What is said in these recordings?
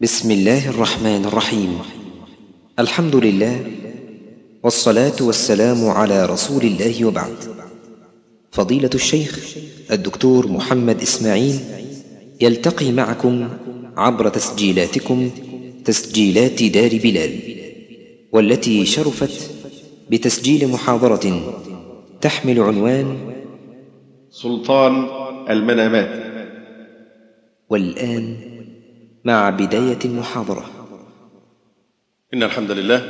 بسم الله الرحمن الرحيم. الحمد لله والصلاة والسلام على رسول الله وبعد. فضيلة الشيخ الدكتور محمد إسماعيل يلتقي معكم عبر تسجيلاتكم تسجيلات دار بلال والتي شرفت بتسجيل محاضرة تحمل عنوان سلطان المنامات. والآن مع بداية المحاضرة. إن الحمد لله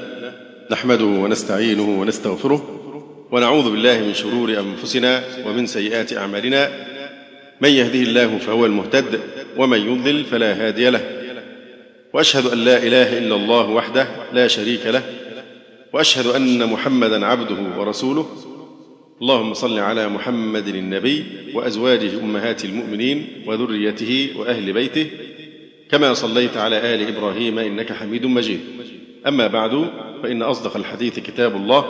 نحمده ونستعينه ونستغفره ونعوذ بالله من شرور أنفسنا ومن سيئات أعمالنا. من يهده الله فهو المهتد ومن يضلل فلا هادي له. وأشهد أن لا إله إلا الله وحده لا شريك له. وأشهد أن محمدا عبده ورسوله. اللهم صل على محمد النبي وأزواجه أمهات المؤمنين وذريته وأهل بيته. كما صليت على آل إبراهيم إنك حميد مجيد. أما بعد فإن أصدق الحديث كتاب الله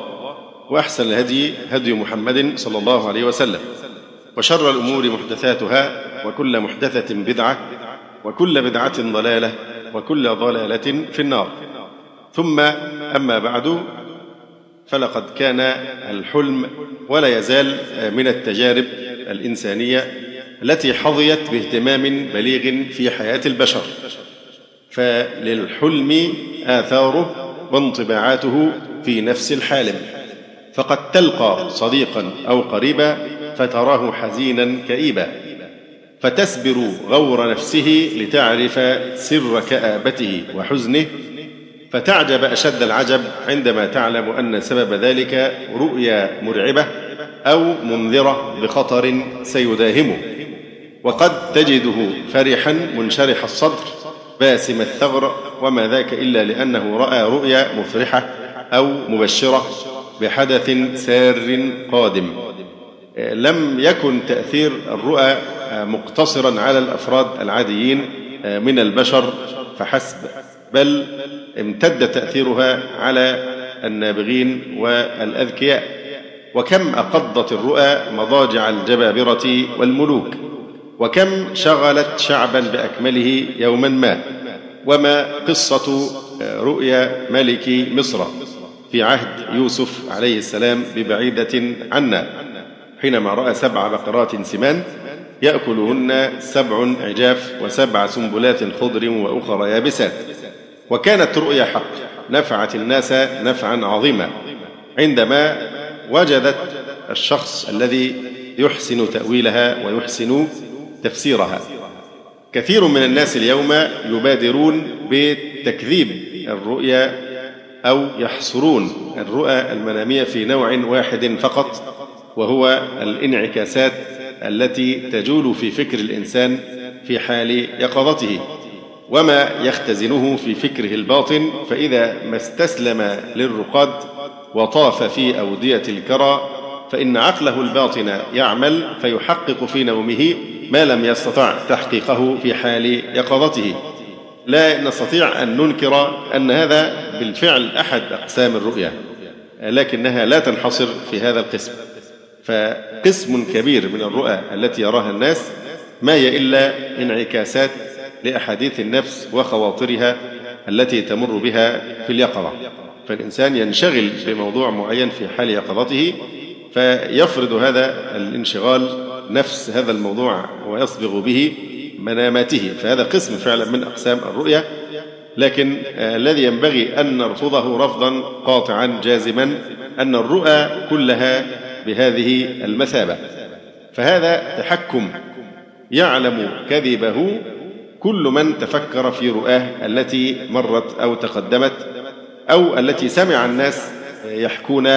وأحسن الهدي هدي محمد صلى الله عليه وسلم وشر الأمور محدثاتها وكل محدثة بدعة وكل بدعة ضلالة وكل ضلالة في النار. ثم أما بعد فلقد كان الحلم ولا يزال من التجارب الإنسانية التي حظيت باهتمام بليغ في حياة البشر. فللحلم آثاره وانطباعاته في نفس الحالم. فقد تلقى صديقا أو قريبا فتراه حزينا كئيبا. فتسبر غور نفسه لتعرف سر كآبته وحزنه. فتعجب أشد العجب عندما تعلم أن سبب ذلك رؤيا مرعبة أو منذرة بخطر سيداهمه. وقد تجده فرحا منشرح الصدر. باسم الثغر وما ذاك إلا لأنه رأى رؤيا مفرحة أو مبشرة بحدث سار قادم. لم يكن تأثير الرؤى مقتصرا على الأفراد العاديين من البشر فحسب بل امتد تأثيرها على النابغين والأذكياء. وكم أقضت الرؤى مضاجع الجبابرة والملوك. وكم شغلت شعبا بأكمله يوما ما؟ وما قصة رؤيا ملك مصر في عهد يوسف عليه السلام ببعيدة عنا حينما رأى سبع بقرات سمان يأكلهن سبع عجاف وسبع سنبلات خضر وأخرى يابسات. وكانت رؤيا حق نفعت الناس نفعا عظيما. عندما وجدت الشخص الذي يحسن تأويلها ويحسن تفسيرها. كثير من الناس اليوم يبادرون بتكذيب الرؤيا أو يحصرون الرؤى المنامية في نوع واحد فقط وهو الانعكاسات التي تجول في فكر الإنسان في حال يقظته. وما يختزنه في فكره الباطن فإذا ما استسلم للرقاد وطاف في أودية الكرى فإن عقله الباطن يعمل فيحقق في نومه ما لم يستطع تحقيقه في حال يقظته لا نستطيع أن ننكر أن هذا بالفعل أحد أقسام الرؤيا لكنها لا تنحصر في هذا القسم. فقسم كبير من الرؤى التي يراها الناس ما هي إلا انعكاسات لأحاديث النفس وخواطرها التي تمر بها في اليقظة. فالإنسان ينشغل بموضوع معين في حال يقظته فيفرض هذا الانشغال نفس هذا الموضوع ويصبغ به مناماته. فهذا قسم فعلا من أقسام الرؤيا لكن الذي ينبغي أن نرفضه رفضا قاطعا جازما أن الرؤى كلها بهذه المثابة. فهذا تحكم يعلم كذبه كل من تفكر في رؤاه التي مرت أو تقدمت أو التي سمع الناس يحكون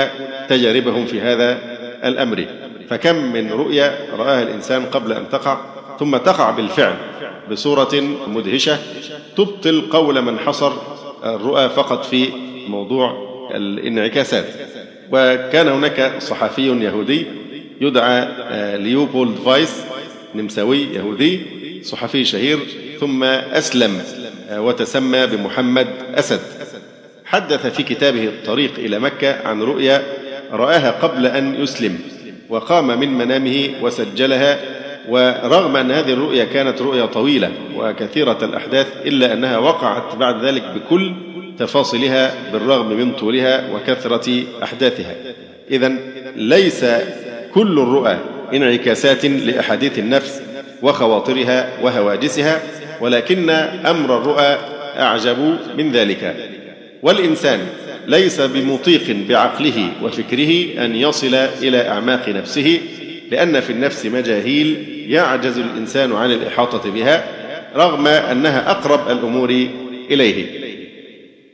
تجاربهم في هذا الأمر. فكم من رؤيا رآها الإنسان قبل أن تقع ثم تقع بالفعل بصورة مدهشة تبطل قول من حصر الرؤى فقط في موضوع الانعكاسات. وكان هناك صحفي يهودي يدعى ليوبولد فايس نمساوي يهودي صحفي شهير ثم أسلم وتسمى بمحمد أسد. حدث في كتابه الطريق إلى مكة عن رؤيا رآها قبل أن يسلم. وقام من منامه وسجلها ورغم أن هذه الرؤيا كانت رؤيا طويلة وكثيرة الأحداث إلا أنها وقعت بعد ذلك بكل تفاصيلها بالرغم من طولها وكثرة أحداثها. إذا ليس كل الرؤى انعكاسات لأحاديث النفس وخواطرها وهواجسها ولكن أمر الرؤى أعجب من ذلك. والإنسان ليس بمطيق بعقله وفكره أن يصل إلى أعماق نفسه لأن في النفس مجاهيل يعجز الإنسان عن الإحاطة بها رغم أنها أقرب الأمور إليه.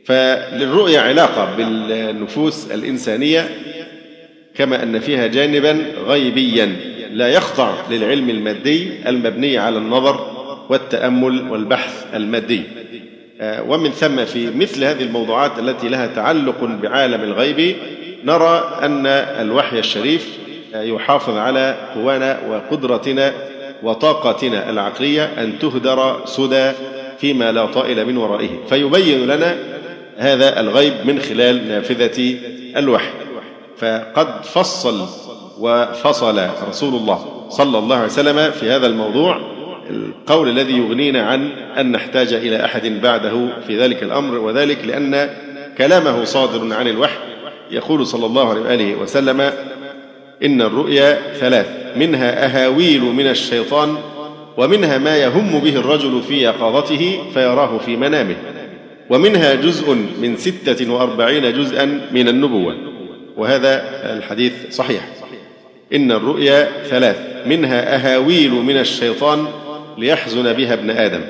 فللرؤية علاقة بالنفوس الإنسانية كما أن فيها جانبا غيبيا لا يخضع للعلم المادي المبني على النظر والتأمل والبحث المادي. ومن ثم في مثل هذه الموضوعات التي لها تعلق بعالم الغيب نرى أن الوحي الشريف آه، يحافظ على قوانا وقدرتنا وطاقتنا العقلية أن تهدر سدى فيما لا طائل من ورائه. فيبين لنا هذا الغيب من خلال نافذة الوحي. فقد فصل وفصل رسول الله صلى الله عليه وسلم في هذا الموضوع القول الذي يغنينا عن أن نحتاج إلى أحد بعده في ذلك الأمر وذلك لأن كلامه صادر عن الوحي. يقول صلى الله عليه وآله وسلم إن الرؤيا ثلاث منها أهاويل من الشيطان ومنها ما يهم به الرجل في يقظته فيراه في منامه ومنها جزء من ستة وأربعين جزءا من النبوة. وهذا الحديث صحيح. إن الرؤيا ثلاث منها أهاويل من الشيطان ليحزن بها ابن آدم.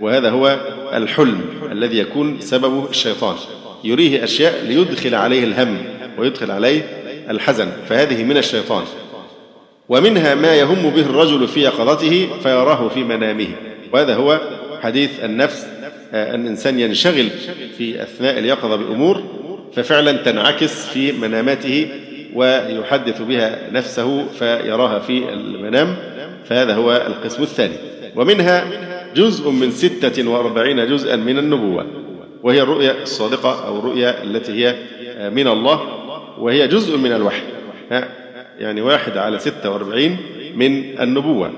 وهذا هو الحلم الذي يكون سببه الشيطان. يريه أشياء ليدخل عليه الهم ويدخل عليه الحزن. فهذه من الشيطان. ومنها ما يهم به الرجل في يقظته فيراه في منامه. وهذا هو حديث النفس أن الإنسان ينشغل في أثناء اليقظة بأمور ففعلا تنعكس في مناماته ويحدث بها نفسه فيراها في المنام. فهذا هو القسم الثاني. ومنها جزء من ستة وأربعين جزءا من النبوة وهي الرؤيا الصادقة أو الرؤيا التي هي من الله وهي جزء من الوحي يعني واحد على ستة وأربعين من النبوة.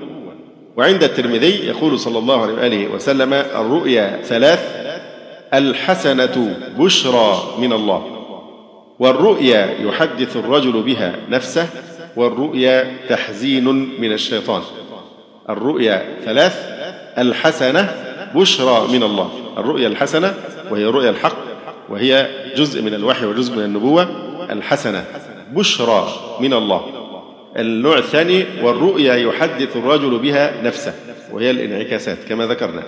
وعند الترمذي يقول صلى الله عليه وآله وسلم الرؤيا ثلاث الحسنة بشرى من الله والرؤيا يحدث الرجل بها نفسه والرؤيا تحزين من الشيطان. الرؤيا ثلاث الحسنة بشرى من الله. الرؤيا الحسنة وهي رؤيا الحق وهي جزء من الوحي وجزء من النبوة. الحسنة بشرى من الله. النوع الثاني والرؤيا يحدث الرجل بها نفسه وهي الانعكاسات كما ذكرنا.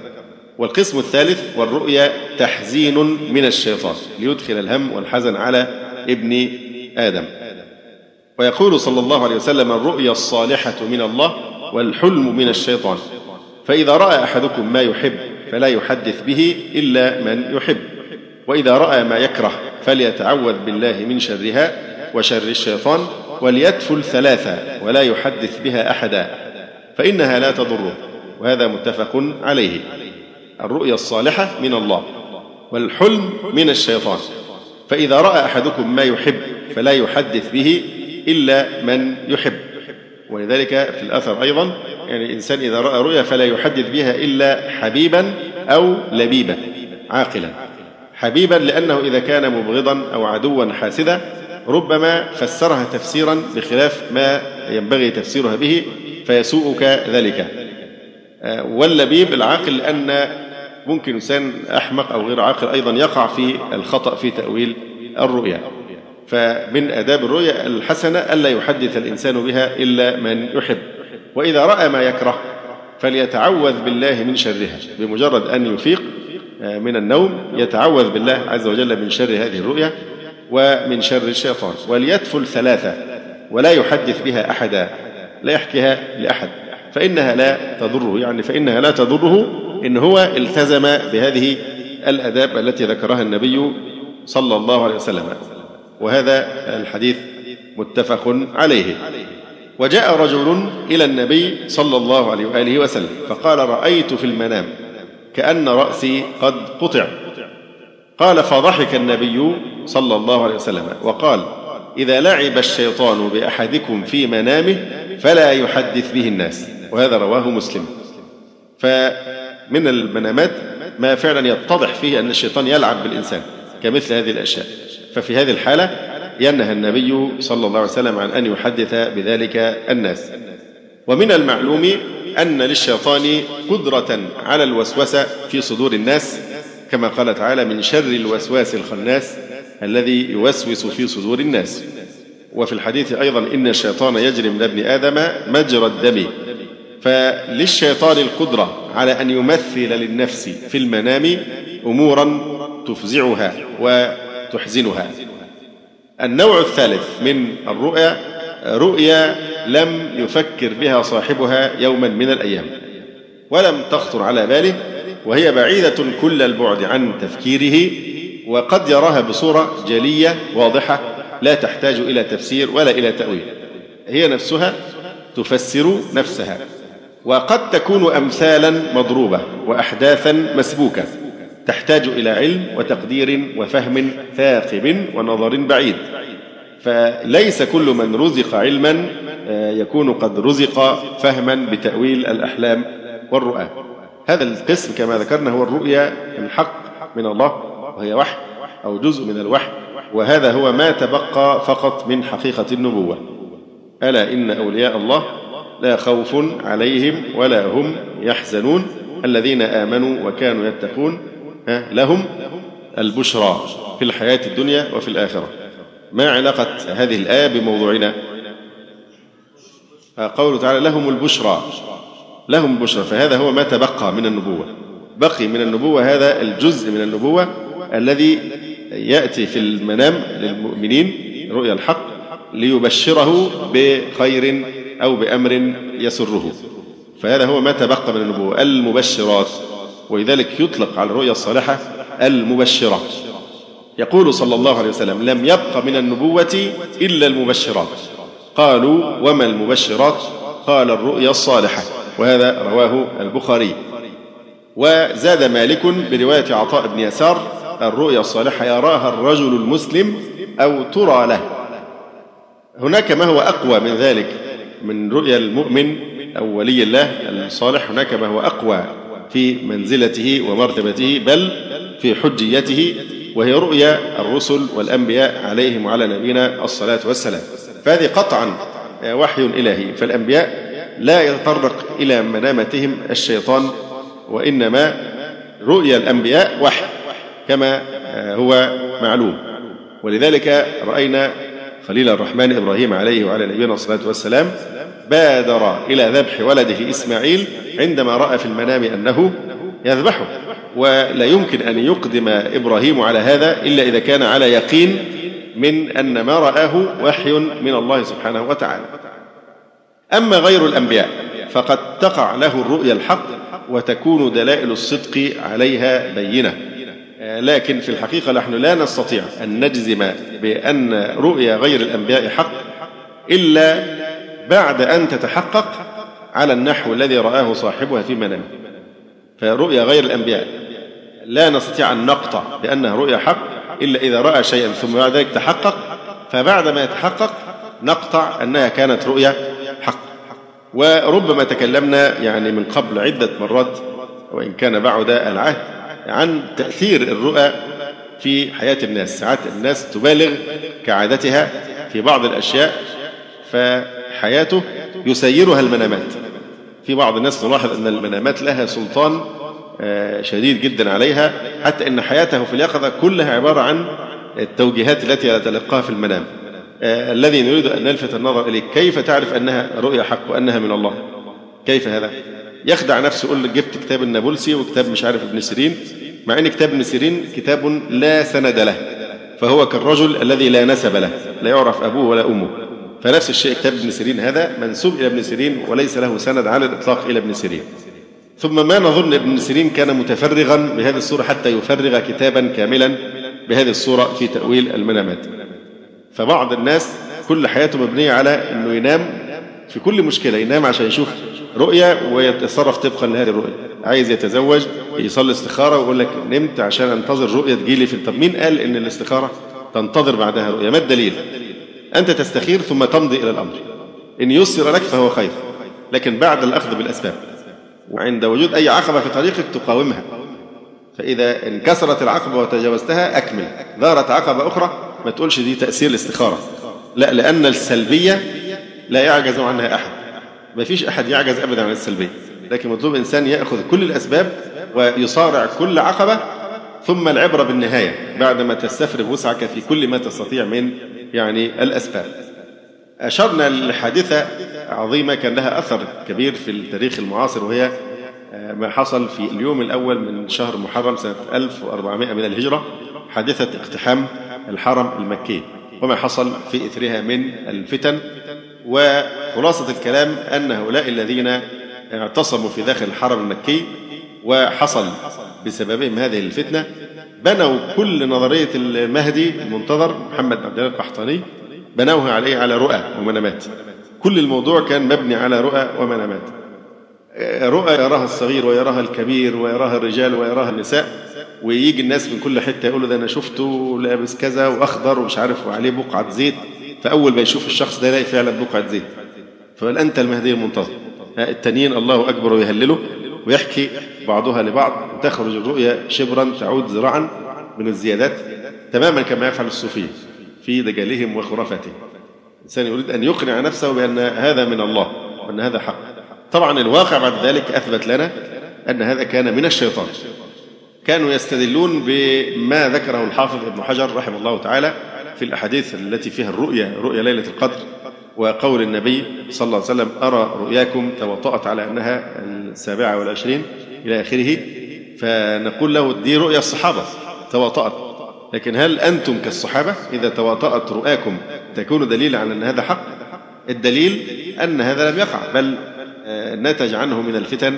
والقسم الثالث والرؤيا تحزين من الشيطان ليدخل الهم والحزن على ابن آدم. ويقول صلى الله عليه وسلم الرؤيا الصالحة من الله والحلم من الشيطان. فإذا رأى أحدكم ما يحب فلا يحدث به إلا من يحب. وإذا رأى ما يكره فليتعوذ بالله من شرها وشر الشيطان وليتفل ثلاثة ولا يحدث بها أحدا فإنها لا تضره. وهذا متفق عليه. الرؤيا الصالحة من الله والحلم من الشيطان. فإذا رأى أحدكم ما يحب فلا يحدث به إلا من يحب. ولذلك في الأثر أيضا يعني الإنسان إذا رأى رؤيا فلا يحدث بها إلا حبيبا أو لبيبا عاقلا. حبيبا لأنه إذا كان مبغضا أو عدوا حاسدا ربما فسرها تفسيرا بخلاف ما ينبغي تفسيرها به فيسوءك ذلك. واللبيب العاقل لأن ممكن إنسان أحمق أو غير عاقل أيضا يقع في الخطأ في تأويل الرؤيا. فمن آداب الرؤيا الحسنة ألا يحدث الإنسان بها إلا من يحب. وإذا رأى ما يكره فليتعوذ بالله من شرها بمجرد أن يفيق آه، من النوم يتعوذ بالله عز وجل من شر هذه الرؤيا ومن شر الشيطان. وليتفل ثلاثة ولا يحدث بها أحدا لا يحكيها لأحد. فإنها لا تضره يعني فإنها لا تضره إن هو التزم بهذه الأداب التي ذكرها النبي صلى الله عليه وسلم. وهذا الحديث متفق عليه. وجاء رجل إلى النبي صلى الله عليه وآله وسلم فقال رأيت في المنام كأن رأسي قد قطع. قال فضحك النبي صلى الله عليه وسلم وقال إذا لعب الشيطان بأحدكم في منامه فلا يحدث به الناس. وهذا رواه مسلم. فمن المنامات ما فعلا يتضح فيه أن الشيطان يلعب بالإنسان كمثل هذه الأشياء. ففي هذه الحالة ينهى النبي صلى الله عليه وسلم عن أن يحدث بذلك الناس. ومن المعلوم أن للشيطان قدرة على الوسوسة في صدور الناس كما قال تعالى من شر الوسواس الخناس الذي يوسوس في صدور الناس وفي الحديث أيضا إن الشيطان يجري من ابن آدم مجرى الدم فللشيطان القدرة على أن يمثل للنفس في المنام أمورا تفزعها وتحزنها النوع الثالث من الرؤيا رؤيا لم يفكر بها صاحبها يوما من الأيام ولم تخطر على باله وهي بعيدة كل البعد عن تفكيره وقد يراها بصورة جلية واضحة لا تحتاج إلى تفسير ولا إلى تأويل. هي نفسها تفسر نفسها وقد تكون أمثالا مضروبة وأحداثا مسبوكة. تحتاج إلى علم وتقدير وفهم ثاقب ونظر بعيد. فليس كل من رزق علما آه، يكون قد رزق فهما بتأويل الأحلام والرؤى. هذا القسم كما ذكرنا هو الرؤيا الحق من الله وهي وحي أو جزء من الوحي وهذا هو ما تبقى فقط من حقيقة النبوة. ألا إن أولياء الله لا خوف عليهم ولا هم يحزنون الذين آمنوا وكانوا يتقون لهم البشرى في الحياة الدنيا وفي الآخرة. ما علاقة هذه الآية بموضوعنا؟ قوله تعالى لهم البشرى. لهم البشرى فهذا هو ما تبقى من النبوة. بقي من النبوة هذا الجزء من النبوة الذي يأتي في المنام للمؤمنين رؤيا الحق ليبشره بخير أو بأمر يسره. فهذا هو ما تبقى من النبوة. المبشرات. ولذلك يطلق على الرؤيا الصالحة المبشرة. يقول صلى الله عليه وسلم لم يبق من النبوة إلا المبشرات. قالوا وما المبشرات؟ قال الرؤيا الصالحة. وهذا رواه البخاري. وزاد مالك برواية عطاء بن يسار الرؤيا الصالحة يراها الرجل المسلم أو ترى له. هناك ما هو أقوى من ذلك؟ من رؤيا المؤمن أو ولي الله الصالح هناك ما هو أقوى في منزلته ومرتبته بل في حجيته وهي رؤيا الرسل والأنبياء عليهم وعلى نبينا الصلاة والسلام. فهذه قطعا وحي إلهي. فالأنبياء لا يتطرق إلى منامتهم الشيطان وإنما رؤيا الأنبياء وحي كما هو معلوم. ولذلك رأينا خليل الرحمن إبراهيم عليه وعلى نبينا الصلاة والسلام بادر إلى ذبح ولده إسماعيل عندما رأى في المنام أنه يذبحه. ولا يمكن أن يقدم إبراهيم على هذا إلا إذا كان على يقين من أن ما رآه وحي من الله سبحانه وتعالى. أما غير الأنبياء فقد تقع له الرؤيا الحق وتكون دلائل الصدق عليها بينة. لكن في الحقيقة نحن لا نستطيع أن نجزم بأن رؤيا غير الأنبياء حق إلا بعد أن تتحقق على النحو الذي رآه صاحبها في منامه فرؤيا غير الأنبياء. لا نستطيع أن نقطع بأنها رؤيا حق إلا إذا رأى شيئا ثم بعد ذلك تحقق. فبعد ما يتحقق نقطع أنها كانت رؤيا حق. وربما تكلمنا يعني من قبل عدة مرات وإن كان بعد العهد عن تأثير الرؤى في حياة الناس. ساعات الناس تبالغ كعادتها في بعض الأشياء فحياته يسيرها المنامات. في بعض الناس نلاحظ أن المنامات لها سلطان آه، شديد جدا عليها حتى أن حياته في اليقظة كلها عبارة عن التوجيهات التي يتلقاها في المنام. آه، الذي نريد أن نلفت النظر إليه كيف تعرف أنها رؤيا حق وأنها من الله؟ كيف هذا؟ يخدع نفسه يقول جبت كتاب النابلسي وكتاب مش عارف ابن سيرين مع أن كتاب ابن سيرين كتاب لا سند له فهو كالرجل الذي لا نسب له لا يعرف أبوه ولا أمه. فنفس الشيء كتاب ابن سيرين هذا منسوب إلى ابن سيرين وليس له سند على الإطلاق إلى ابن سيرين. ثم ما نظن ابن سيرين كان متفرغا بهذه الصورة حتى يفرغ كتابا كاملا بهذه الصورة في تأويل المنامات. فبعض الناس كل حياته مبنية على أنه ينام في كل مشكلة ينام عشان يشوف رؤية ويتصرف طبقا لهذه الرؤية. عايز يتزوج يصلي استخارة ويقول لك نمت عشان أنتظر رؤية تجيلي في طب مين قال إن الاستخارة تنتظر بعدها رؤية؟ ما الدليل؟ أنت تستخير ثم تمضي إلى الأمر. إن يسر لك فهو خير لكن بعد الأخذ بالأسباب. وعند وجود أي عقبة في طريقك تقاومها. فإذا انكسرت العقبة وتجاوزتها أكمل. ظهرت عقبة أخرى ما تقولش دي تأثير الاستخارة. لا لأن السلبية لا يعجز عنها أحد. ما فيش أحد يعجز أبدا عن السلبية. لكن مطلوب إنسان يأخذ كل الأسباب ويصارع كل عقبة ثم العبرة بالنهاية. بعدما تستفرغ وسعك في كل ما تستطيع من يعني الأسباب. أشرنا لحادثة عظيمة كان لها أثر كبير في التاريخ المعاصر وهي آه، ما حصل في اليوم الأول من شهر محرم سنة 1400 من الهجرة حادثة اقتحام الحرم المكي وما حصل في إثرها من الفتن وخلاصة الكلام أن هؤلاء الذين اعتصموا في داخل الحرم المكي وحصل بسببهم هذه الفتنة بنوا كل نظرية المهدي المنتظر محمد عبد الله القحطاني بنوها عليه على رؤى ومنامات كل الموضوع كان مبني على رؤى ومنامات رؤى يراها الصغير ويراها الكبير ويراها الرجال ويراها النساء ويجي الناس من كل حتة يقولوا ده أنا شفته لابس كذا وأخضر ومش عارف وعليه بقعة زيت. فأول ما يشوف الشخص ده يلاقي فعلا بقعة زيت. فقال أنت المهدي المنتظر. التانيين الله أكبر ويهللوا ويحكي بعضها لبعض وتخرج الرؤيا شبرا تعود ذراعا من الزيادات تماما كما يفعل الصوفيه في دجالهم وخرافاتهم. الإنسان يريد أن يقنع نفسه بأن هذا من الله وأن هذا حق. طبعا الواقع بعد ذلك أثبت لنا أن هذا كان من الشيطان. كانوا يستدلون بما ذكره الحافظ ابن حجر رحمه الله تعالى في الأحاديث التي فيها الرؤيا رؤيا ليلة القدر وقول النبي صلى الله عليه وسلم أرى رؤياكم توطأت على أنها السابعة والعشرين إلى آخره فنقول له دي رؤيا الصحابة تواطأت لكن هل أنتم كالصحابة إذا تواطأت رؤاكم تكون دليلا على أن هذا حق؟ الدليل أن هذا لم يقع بل آه، نتج عنه من الفتن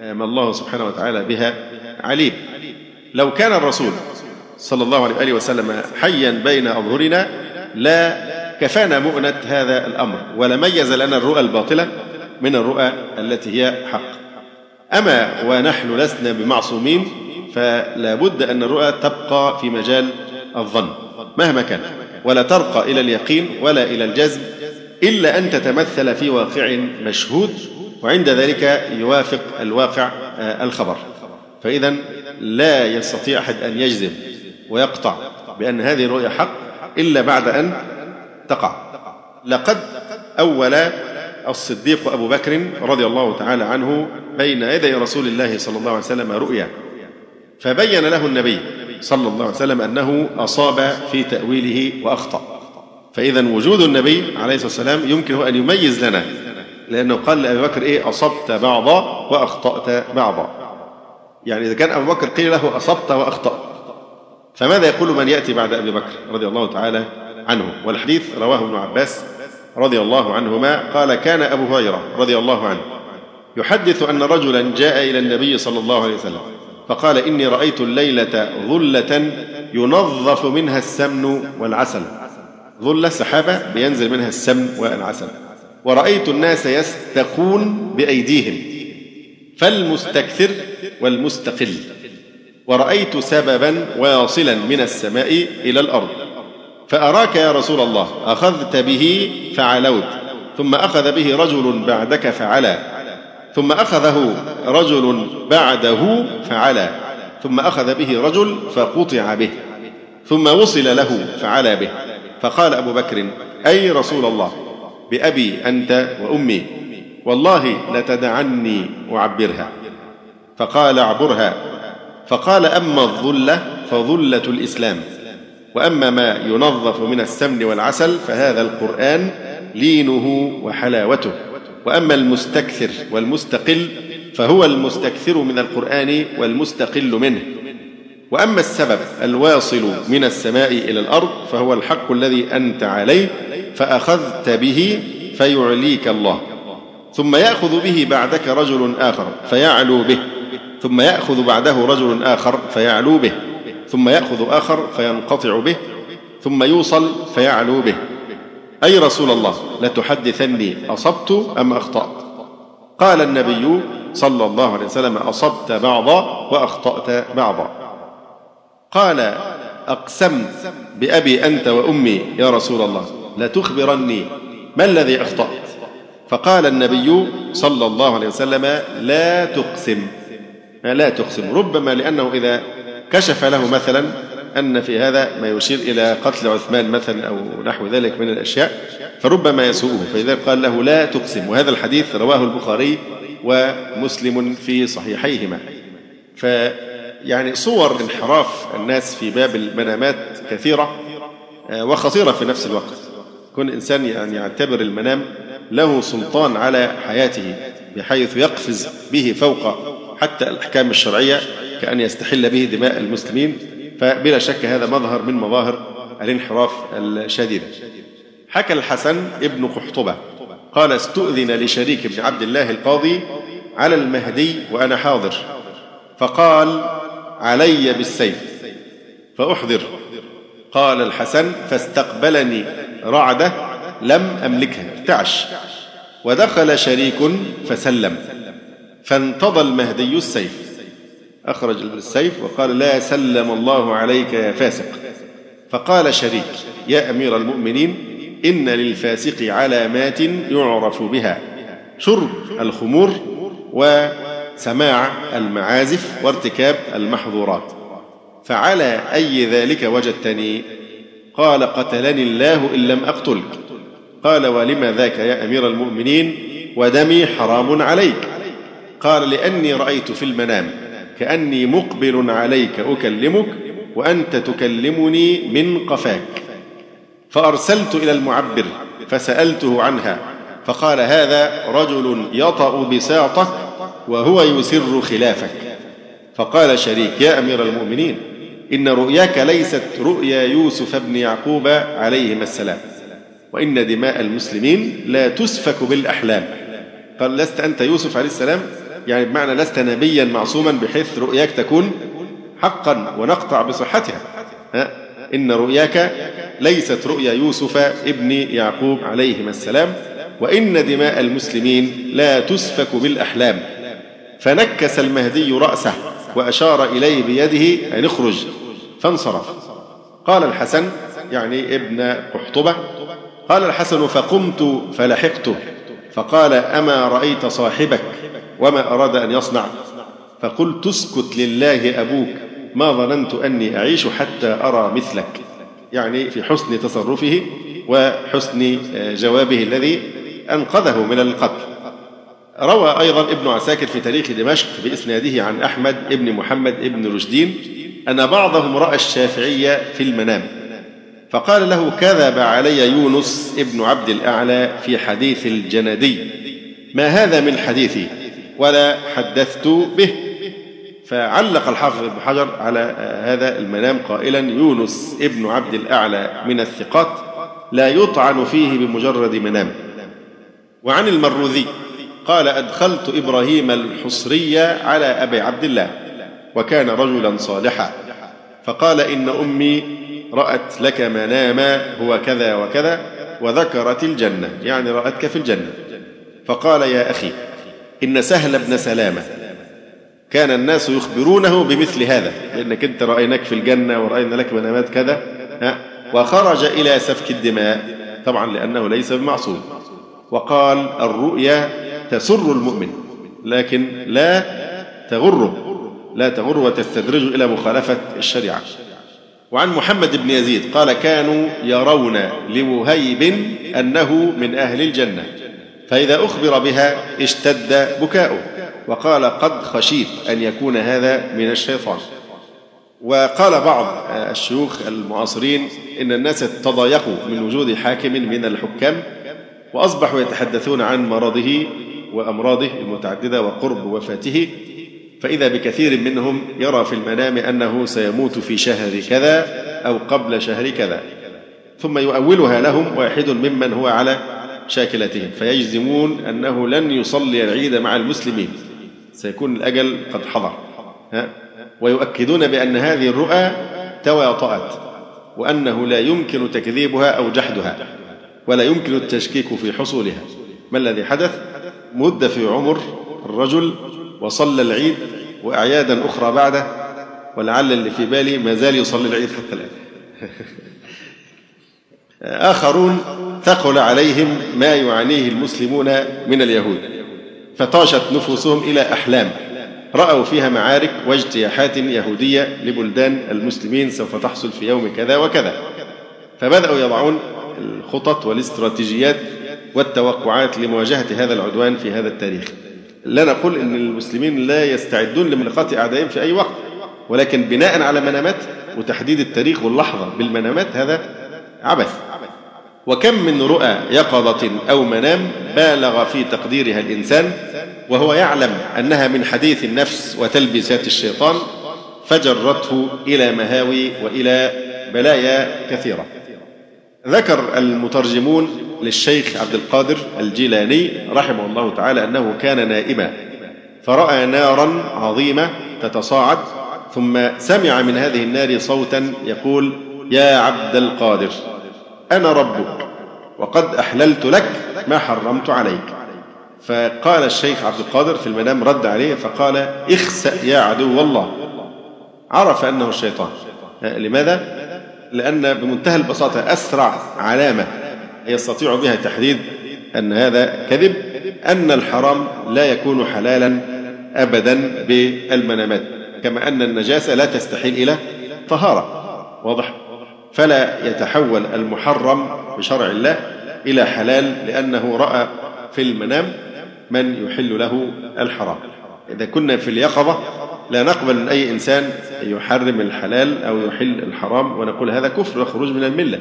آه، ما الله سبحانه وتعالى بها عليم. لو كان الرسول صلى الله عليه وآله وسلم حيا بين أظهرنا لا كفانا مؤنة هذا الأمر ولميز لنا الرؤى الباطلة من الرؤى التي هي حق. أما ونحن لسنا بمعصومين فلا بد أن الرؤى تبقى في مجال الظن مهما كان ولا ترقى إلى اليقين ولا إلى الجزم إلا أن تتمثل في واقع مشهود وعند ذلك يوافق الواقع آه، الخبر. فإذا لا يستطيع أحد أن يجزم ويقطع بأن هذه الرؤيا حق إلا بعد أن تقع. لقد أول الصديق أبو بكر رضي الله تعالى عنه بين يدي رسول الله صلى الله عليه وسلم رؤيا. فبين له النبي صلى الله عليه وسلم أنه أصاب في تأويله وأخطأ. فإذا وجود النبي عليه الصلاة والسلام يمكن أن يميز لنا لأنه قال لأبي بكر إيه؟ أصبت بعضا وأخطأت بعضا. يعني إذا كان أبو بكر قيل له أصبت وأخطأت فماذا يقول من يأتي بعد أبي بكر رضي الله تعالى عنه؟ والحديث رواه ابن عباس رضي الله عنهما قال كان أبو هريرة رضي الله عنه يحدث أن رجلا جاء إلى النبي صلى الله عليه وسلم فقال إني رأيت الليلة ظلة ينظف منها السمن والعسل. ظلة سحابة بينزل منها السمن والعسل. ورأيت الناس يستقون بأيديهم. فالمستكثر والمستقل. ورأيت سببا واصلا من السماء إلى الأرض. فأراك يا رسول الله أخذت به فعلوت ثم أخذ به رجل بعدك فعلا ثم أخذه رجل بعده فعلى ثم أخذ به رجل فقطع به ثم وصل له فعلى به. فقال أبو بكر أي رسول الله بأبي أنت وأمي والله لتدعني أعبرها. فقال اعبرها. فقال أما الظلة فظلة الإسلام. وأما ما ينظف من السمن والعسل فهذا القرآن لينه وحلاوته. وأما المستكثر والمستقل فهو المستكثر من القرآن والمستقل منه. وأما السبب الواصل من السماء إلى الأرض فهو الحق الذي أنت عليه فأخذت به فيعليك الله. ثم يأخذ به بعدك رجل آخر فيعلو به. ثم يأخذ بعده رجل آخر فيعلو به. ثم يأخذ آخر فينقطع به ثم يوصل فيعلو به. أي رسول الله لتحدثني أصبت أم أخطأت؟ قال النبي صلى الله عليه وسلم أصبت بعضا وأخطأت بعضا. قال أقسمت بأبي أنت وأمي يا رسول الله لتخبرني ما الذي أخطأت؟ فقال النبي صلى الله عليه وسلم لا تقسم. لا تقسم ربما لأنه إذا كشف له مثلا أن في هذا ما يشير إلى قتل عثمان مثلا أو نحو ذلك من الأشياء فربما يسوءه فإذا قال له لا تقسم وهذا الحديث رواه البخاري ومسلم في صحيحيهما. ف يعني صور انحراف الناس في باب المنامات كثيرة آه، وخطيرة في نفس الوقت. كل إنسان يعني يعتبر المنام له سلطان على حياته بحيث يقفز به فوق حتى الأحكام الشرعية كأن يستحل به دماء المسلمين فبلا شك هذا مظهر من مظاهر الانحراف الشديد. حكى الحسن ابن قحطبة قال استؤذن لشريك بن عبد الله القاضي على المهدي وأنا حاضر. فقال علي بالسيف. فأحضر. قال الحسن فاستقبلني رعدة لم أملكها. ارتعش ودخل شريك فسلم. فانتضى المهدي السيف. أخرج السيف وقال لا سلم الله عليك يا فاسق. فقال شريك يا أمير المؤمنين إن للفاسق علامات يعرف بها. شرب الخمور وسماع المعازف وارتكاب المحظورات. فعلى أي ذلك وجدتني؟ قال قتلني الله إن لم أقتلك. قال ولم ذاك يا أمير المؤمنين ودمي حرام عليك. قال لأني رأيت في المنام. كأني مقبل عليك أكلمك وأنت تكلمني من قفاك. فأرسلت إلى المعبر فسألته عنها فقال هذا رجل يطأ بساطك وهو يسر خلافك. فقال شريك يا أمير المؤمنين إن رؤياك ليست رؤيا يوسف بن يعقوب عليهما السلام وإن دماء المسلمين لا تسفك بالأحلام. قال لست أنت يوسف عليه السلام؟ يعني بمعنى لست نبيا معصوما بحيث رؤياك تكون حقا ونقطع بصحتها. ها؟ إن رؤياك ليست رؤيا يوسف ابن يعقوب عليهما السلام وإن دماء المسلمين لا تسفك بالأحلام. فنكس المهدي رأسه وأشار إليه بيده أن اخرج. فانصرف. قال الحسن يعني ابن قحطبة قال الحسن فقمت فلحقته فقال أما رأيت صاحبك؟ وما أراد أن يصنع. فقلت اسكت لله أبوك. ما ظننت أني أعيش حتى أرى مثلك. يعني في حسن تصرفه وحسن جوابه الذي أنقذه من القتل. روى أيضا ابن عساكر في تاريخ دمشق بإسناده عن أحمد ابن محمد ابن رشدين أن بعضهم رأى الشافعية في المنام. فقال له كذب علي يونس ابن عبد الأعلى في حديث الجندي. ما هذا من حديثي؟ ولا حدثت به. فعلق الحافظ ابن حجر على هذا المنام قائلا يونس ابن عبد الأعلى من الثقات لا يطعن فيه بمجرد منام. وعن المروذي قال أدخلت إبراهيم الحصري على أبي عبد الله وكان رجلا صالحا. فقال إن أمي رأت لك مناما هو كذا وكذا وذكرت الجنة. يعني رأتك في الجنة. فقال يا أخي إن سهل بن سلامة. كان الناس يخبرونه بمثل هذا. لأنك أنت رأيناك في الجنة ورأينا لك منامات كذا وخرج إلى سفك الدماء طبعا لأنه ليس بمعصوم. وقال الرؤيا تسر المؤمن لكن لا تغره لا تغر وتستدرج إلى مخالفة الشريعة. وعن محمد بن يزيد قال كانوا يرون لوهيب أنه من أهل الجنة. فإذا أخبر بها اشتد بكاؤه وقال قد خشيت أن يكون هذا من الشيطان. وقال بعض الشيوخ المعاصرين إن الناس تضايقوا من وجود حاكم من الحكام وأصبحوا يتحدثون عن مرضه وأمراضه المتعددة وقرب وفاته. فإذا بكثير منهم يرى في المنام أنه سيموت في شهر كذا أو قبل شهر كذا. ثم يؤولها لهم واحد ممن هو على شاكلتهم. فيجزمون أنه لن يصلي العيد مع المسلمين. سيكون الأجل قد حضر. ها؟ ويؤكدون بأن هذه الرؤى تواطأت وأنه لا يمكن تكذيبها أو جحدها ولا يمكن التشكيك في حصولها. ما الذي حدث؟ مد في عمر الرجل وصلى العيد وأعيادا أخرى بعده ولعل اللي في بالي ما زال يصلي العيد حتى الآن. آخرون ثقل عليهم ما يعانيه المسلمون من اليهود فطاشت نفوسهم إلى أحلام رأوا فيها معارك واجتياحات يهودية لبلدان المسلمين سوف تحصل في يوم كذا وكذا. فبدأوا يضعون الخطط والاستراتيجيات والتوقعات لمواجهة هذا العدوان في هذا التاريخ. لا نقول أن المسلمين لا يستعدون لملاقاة أعدائهم في أي وقت ولكن بناء على منامات وتحديد التاريخ واللحظة بالمنامات هذا عبث. وكم من رؤى يقظة أو منام بالغ في تقديرها الإنسان وهو يعلم أنها من حديث النفس وتلبيسات الشيطان فجرته إلى مهاوي وإلى بلايا كثيرة. ذكر المترجمون للشيخ عبد القادر الجيلاني رحمه الله تعالى أنه كان نائما فرأى نارا عظيمة تتصاعد ثم سمع من هذه النار صوتا يقول يا عبد القادر أنا ربك وقد أحللت لك ما حرمت عليك. فقال الشيخ عبد القادر في المنام رد عليه فقال اخسأ يا عدو الله. عرف أنه الشيطان لماذا؟ لأن بمنتهى البساطة أسرع علامة يستطيع بها تحديد أن هذا كذب أن الحرام لا يكون حلالا أبدا بالمنامات. كما أن النجاسة لا تستحيل إلى طهارة. واضح؟ فلا يتحول المحرم بشرع الله إلى حلال لأنه رأى في المنام من يحل له الحرام. إذا كنا في اليقظة لا نقبل من أي إنسان يحرم الحلال أو يحل الحرام ونقول هذا كفر وخروج من الملة.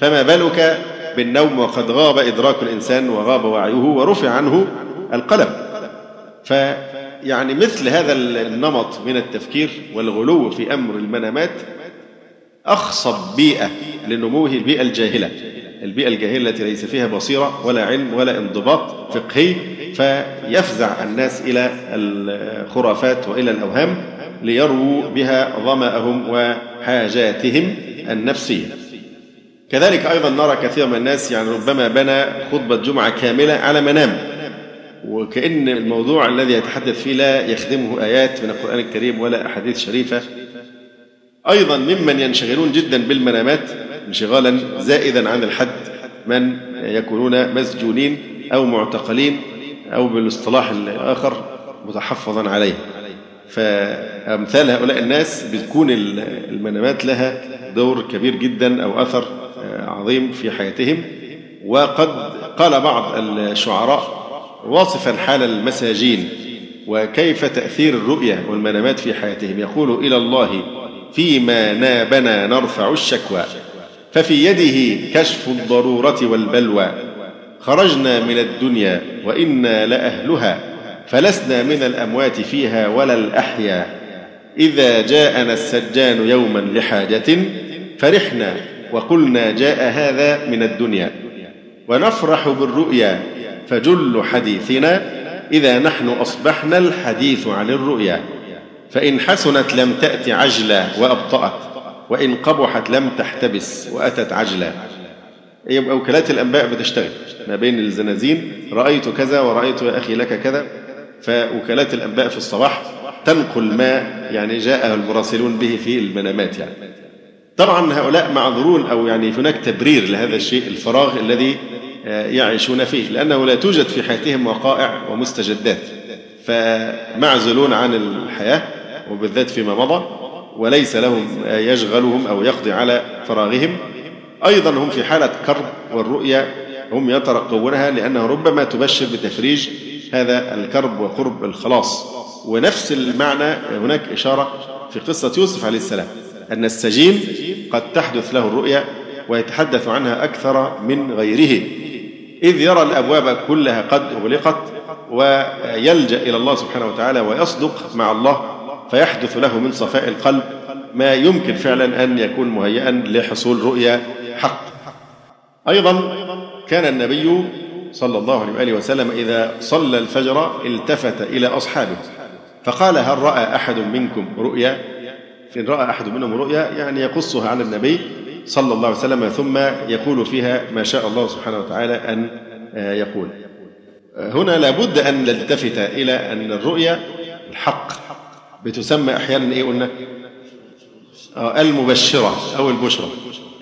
فما بالك بالنوم وقد غاب إدراك الإنسان وغاب وعيه ورفع عنه القلم. فيعني مثل هذا النمط من التفكير والغلو في أمر المنامات أخصب بيئة لنموه البيئة الجاهلة. البيئة الجاهلة التي ليس فيها بصيرة ولا علم ولا انضباط فقهي فيفزع الناس إلى الخرافات وإلى الأوهام ليرووا بها ظمأهم وحاجاتهم النفسية. كذلك أيضا نرى كثير من الناس يعني ربما بنى خطبة جمعة كاملة على منام وكأن الموضوع الذي يتحدث فيه لا يخدمه آيات من القرآن الكريم ولا أحاديث شريفة. أيضا ممن ينشغلون جدا بالمنامات انشغالا زائدا عن الحد من يكونون مسجونين أو معتقلين أو بالاصطلاح الآخر متحفظا عليه. فأمثال هؤلاء الناس بتكون المنامات لها دور كبير جدا أو أثر عظيم في حياتهم. وقد قال بعض الشعراء واصفا حال المساجين وكيف تأثير الرؤيا والمنامات في حياتهم؟ يقول إلى الله فيما نابنا نرفع الشكوى. ففي يده كشف الضرورة والبلوى. خرجنا من الدنيا وإنا لأهلها فلسنا من الأموات فيها ولا الأحياء إذا جاءنا السجان يوما لحاجة فرحنا وقلنا جاء هذا من الدنيا. ونفرح بالرؤيا فجل حديثنا إذا نحن أصبحنا الحديث عن الرؤيا. فإن حسنت لم تأت عجلا وأبطأت وإن قبحت لم تحتبس وأتت عجلا. يبقى وكالات الأنباء بتشتغل ما بين الزنازين رأيت كذا ورأيت يا أخي لك كذا. فوكالات الأنباء في الصباح تنقل ما يعني جاء المراسلون به في المنامات يعني. طبعا هؤلاء معذورون أو يعني هناك تبرير لهذا الشيء الفراغ الذي آه، يعيشون فيه لأنه لا توجد في حياتهم وقائع ومستجدات. فمعزولون عن الحياة وبالذات فيما مضى وليس لهم يشغلهم أو يقضي على فراغهم. أيضا هم في حالة كرب والرؤيا هم يترقبونها لأنها ربما تبشر بتفريج هذا الكرب وقرب الخلاص. ونفس المعنى هناك إشارة في قصة يوسف عليه السلام أن السجين قد تحدث له الرؤيا ويتحدث عنها أكثر من غيره. إذ يرى الأبواب كلها قد أغلقت ويلجأ إلى الله سبحانه وتعالى ويصدق مع الله فيحدث له من صفاء القلب ما يمكن فعلا أن يكون مهيئا لحصول رؤيا حق. أيضا كان النبي صلى الله عليه وآله وسلم إذا صلى الفجر التفت إلى أصحابه فقال هل رأى أحد منكم رؤيا؟ إن رأى أحد منهم رؤيا يعني يقصها على النبي صلى الله عليه وسلم ثم يقول فيها ما شاء الله سبحانه وتعالى أن يقول. هنا لابد أن نلتفت إلى أن الرؤيا الحق. بتسمى أحيانا إيه قلنا؟ آه، المبشرة أو البشرى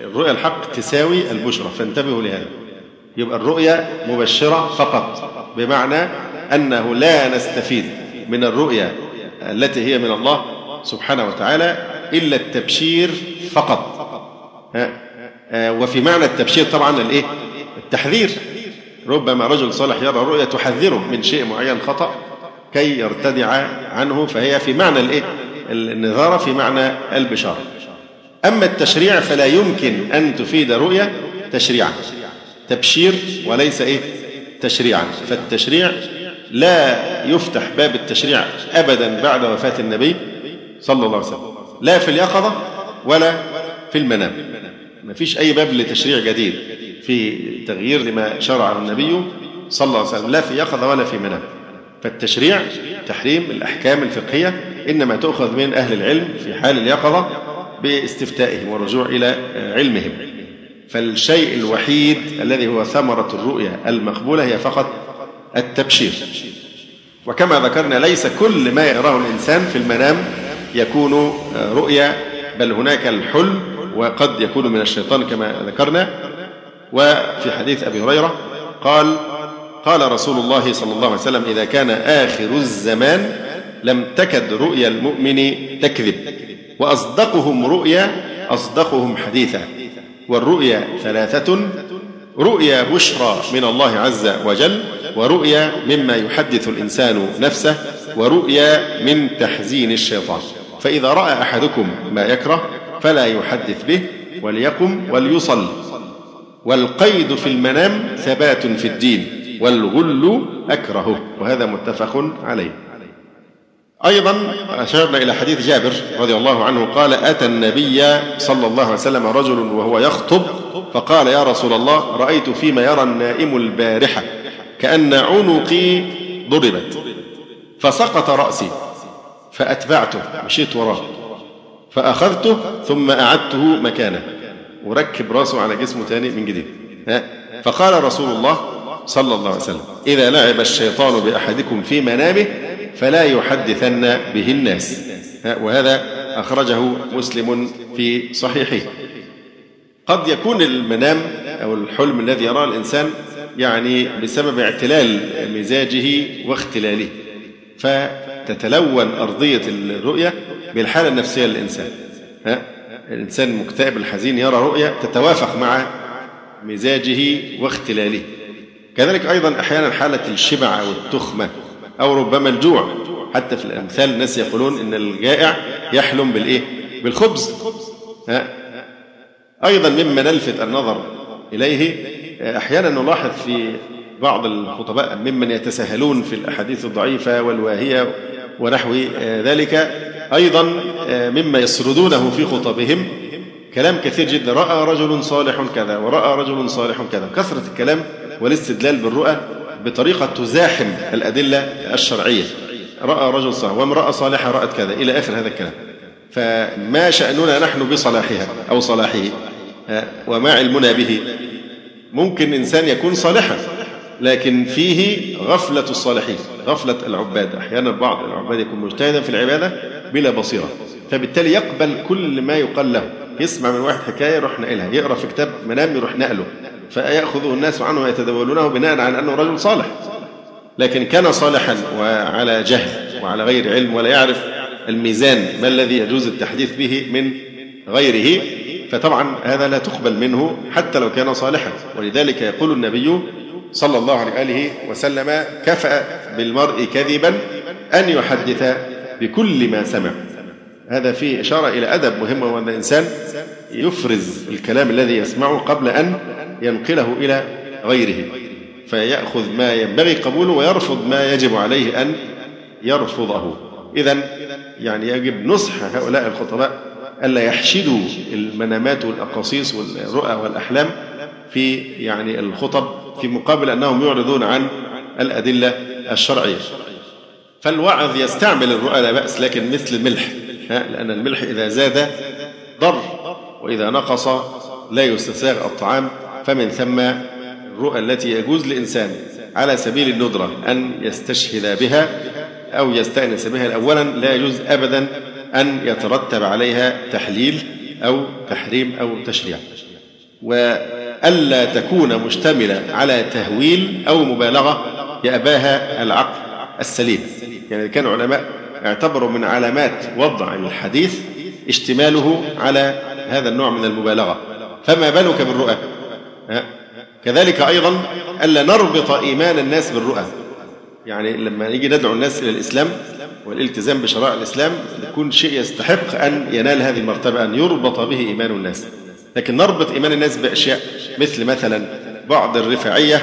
الرؤيا الحق تساوي البشرى فانتبهوا لهذا. يبقى الرؤيا مبشرة فقط بمعنى أنه لا نستفيد من الرؤيا التي هي من الله سبحانه وتعالى إلا التبشير فقط. آه، وفي معنى التبشير طبعا الإيه؟ التحذير. ربما رجل صالح يرى رؤيا تحذره من شيء معين خطأ كي يرتدع عنه فهي في معنى الإيه؟ النظارة في معنى البشارة. أما التشريع فلا يمكن أن تفيد رؤيا تشريعا. تبشير وليس إيه؟ تشريعا. فالتشريع لا يفتح باب التشريع أبدا بعد وفاة النبي صلى الله عليه وسلم. لا في اليقظة ولا في المنام. ما فيش أي باب لتشريع جديد في تغيير لما شرعه النبي صلى الله عليه وسلم. لا في يقظة ولا في منام. فالتشريع تحريم الأحكام الفقهية إنما تؤخذ من أهل العلم في حال اليقظة باستفتائهم والرجوع إلى علمهم. فالشيء الوحيد الذي هو ثمرة الرؤيا المقبولة هي فقط التبشير. وكما ذكرنا ليس كل ما يراه الإنسان في المنام يكون رؤيا بل هناك الحلم وقد يكون من الشيطان كما ذكرنا. وفي حديث أبي هريرة قال قال رسول الله صلى الله عليه وسلم إذا كان آخر الزمان لم تكد رؤيا المؤمن تكذب وأصدقهم رؤيا أصدقهم حديثا والرؤيا ثلاثة رؤيا بشرى من الله عز وجل ورؤيا مما يحدث الإنسان نفسه ورؤيا من تحزين الشيطان فإذا رأى أحدكم ما يكره فلا يحدث به وليقم وليصل والقيد في المنام ثبات في الدين. والغل أكرهه وهذا متفق عليه. أيضا أشرنا إلى حديث جابر رضي الله عنه قال أتى النبي صلى الله عليه وسلم رجل وهو يخطب فقال يا رسول الله رأيت فيما يرى النائم البارحة كأن عنقي ضربت فسقط رأسي فأتبعته مشيت وراه فأخذته ثم أعدته مكانه. وركب رأسه على جسمه تاني من جديد. فقال رسول الله صلى الله عليه وسلم. إذا لعب الشيطان بأحدكم في منامه فلا يحدثن به الناس. وهذا أخرجه مسلم في صحيحه. قد يكون المنام أو الحلم الذي يراه الإنسان يعني بسبب اعتلال مزاجه واختلاله. فتتلون أرضية الرؤية بالحالة النفسية للإنسان. ها؟ الإنسان المكتئب الحزين يرى رؤية تتوافق مع مزاجه واختلاله. كذلك أيضا أحيانا حالة الشبع أو التخمة أو ربما الجوع. حتى في الأمثال الناس يقولون إن الجائع يحلم بالإيه؟ بالخبز. ها؟ أيضا مما نلفت النظر إليه. أحيانا نلاحظ في بعض الخطباء ممن يتساهلون في الأحاديث الضعيفة والواهية ونحو ذلك. أيضا مما يسردونه في خطبهم. كلام كثير جدا. رأى رجل صالح كذا ورأى رجل صالح كذا. كثرة الكلام والاستدلال بالرؤى بطريقة تزاحم الأدلة الشرعية. رأى رجل صالح وامرأة صالحة رأت كذا إلى آخر هذا الكلام. فما شأننا نحن بصلاحها أو صلاحه وما علمنا به؟ ممكن إنسان يكون صالحا لكن فيه غفلة الصالحين غفلة العباد. أحيانا بعض العباد يكون مجتهدا في العبادة بلا بصيرة فبالتالي يقبل كل ما يقال له. يسمع من واحد حكاية يروح نقلها يقرأ في كتاب منام يروح نقله. فيأخذه الناس عنه ويتداولونه بناء على أنه رجل صالح. لكن كان صالحا وعلى جهل وعلى غير علم ولا يعرف الميزان ما الذي يجوز التحديث به من غيره فطبعا هذا لا تقبل منه حتى لو كان صالحا. ولذلك يقول النبي صلى الله عليه وآله وسلم كفى بالمرء كذبا أن يحدث بكل ما سمع. هذا فيه إشارة إلى أدب مهم وهو أن الإنسان يفرز الكلام الذي يسمعه قبل أن ينقله إلى غيره. فيأخذ ما ينبغي قبوله ويرفض ما يجب عليه أن يرفضه. إذا يعني يجب نصح هؤلاء الخطباء ألا يحشدوا المنامات والأقاصيص والرؤى والأحلام في يعني الخطب في مقابل أنهم يعرضون عن الأدلة الشرعية. فالوعظ يستعمل الرؤى لا بأس لكن مثل الملح لأن الملح إذا زاد ضر وإذا نقص لا يستساغ الطعام فمن ثم الرؤى التي يجوز لإنسان على سبيل الندرة أن يستشهد بها أو يستأنس بها أولا لا يجوز أبدا أن يترتب عليها تحليل أو تحريم أو تشريع. وألا تكون مشتملة على تهويل أو مبالغة يأباها العقل السليم. يعني كان علماء اعتبروا من علامات وضع الحديث اشتماله على هذا النوع من المبالغة. فما بالك بالرؤى؟ كذلك أيضا ألا نربط إيمان الناس بالرؤى. يعني لما نيجي ندعو الناس إلى الإسلام والالتزام بشرائع الإسلام يكون شيء يستحق أن ينال هذه المرتبة أن يربط به إيمان الناس. لكن نربط إيمان الناس بأشياء مثل مثلا بعض الرفاعية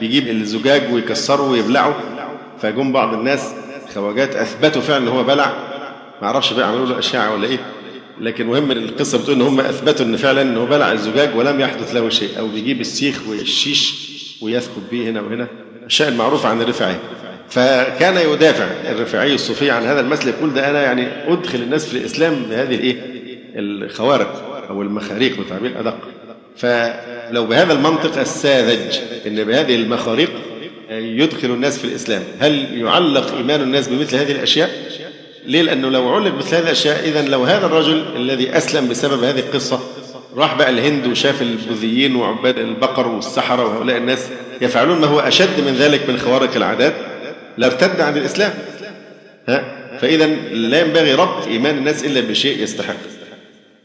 بيجيب الزجاج ويكسره ويبلعه فجم بعض الناس خواجات أثبتوا فعلا أن هو بلع. ما أعرفش بقى عملوا له أشعة ولا إيه. لكن مهم القصة بتقول إن هم أثبتوا إن فعلا إن هو بلع. الزجاج ولم يحدث له شيء. أو بيجيب السيخ والشيش ويثقب به هنا وهنا. الشيء المعروف عن الرفاعية فكان يدافع الرفاعي الصوفي عن هذا المسلك يقول ده أنا يعني أدخل الناس في الإسلام بهذه الإيه؟ الخوارق أو المخاريق بتعبير أدق فلو بهذا المنطق الساذج إن بهذه المخاريق يدخل الناس في الإسلام. هل يعلق إيمان الناس بمثل هذه الأشياء؟ ليه؟ لأنه لو علق مثل هذه الأشياء اذا لو هذا الرجل الذي أسلم بسبب هذه القصة راح بقى الهند وشاف البوذيين وعباد البقر والسحرة وهؤلاء الناس يفعلون ما هو أشد من ذلك من خوارق العادات لارتد عن الإسلام. ها؟ فاذا لا ينبغي ربط إيمان الناس إلا بشيء يستحق.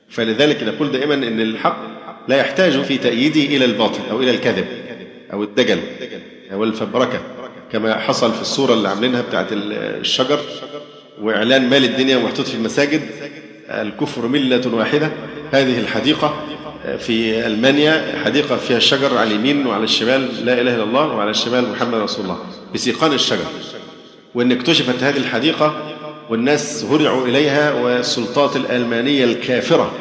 فلذلك نقول دائما إن الحق لا يحتاج في تأييده إلى الباطل أو إلى الكذب أو الدجل. أو الفبركة كما حصل في الصورة اللي عاملينها بتاعت الشجر وإعلان مال الدنيا محطوط في المساجد. الكفر ملة واحدة. هذه الحديقة في ألمانيا حديقة فيها الشجر على اليمين وعلى الشمال لا إله إلا الله وعلى الشمال محمد رسول الله. بسيقان الشجر. وإن اكتشفت هذه الحديقة والناس هرعوا إليها والسلطات الألمانية الكافرة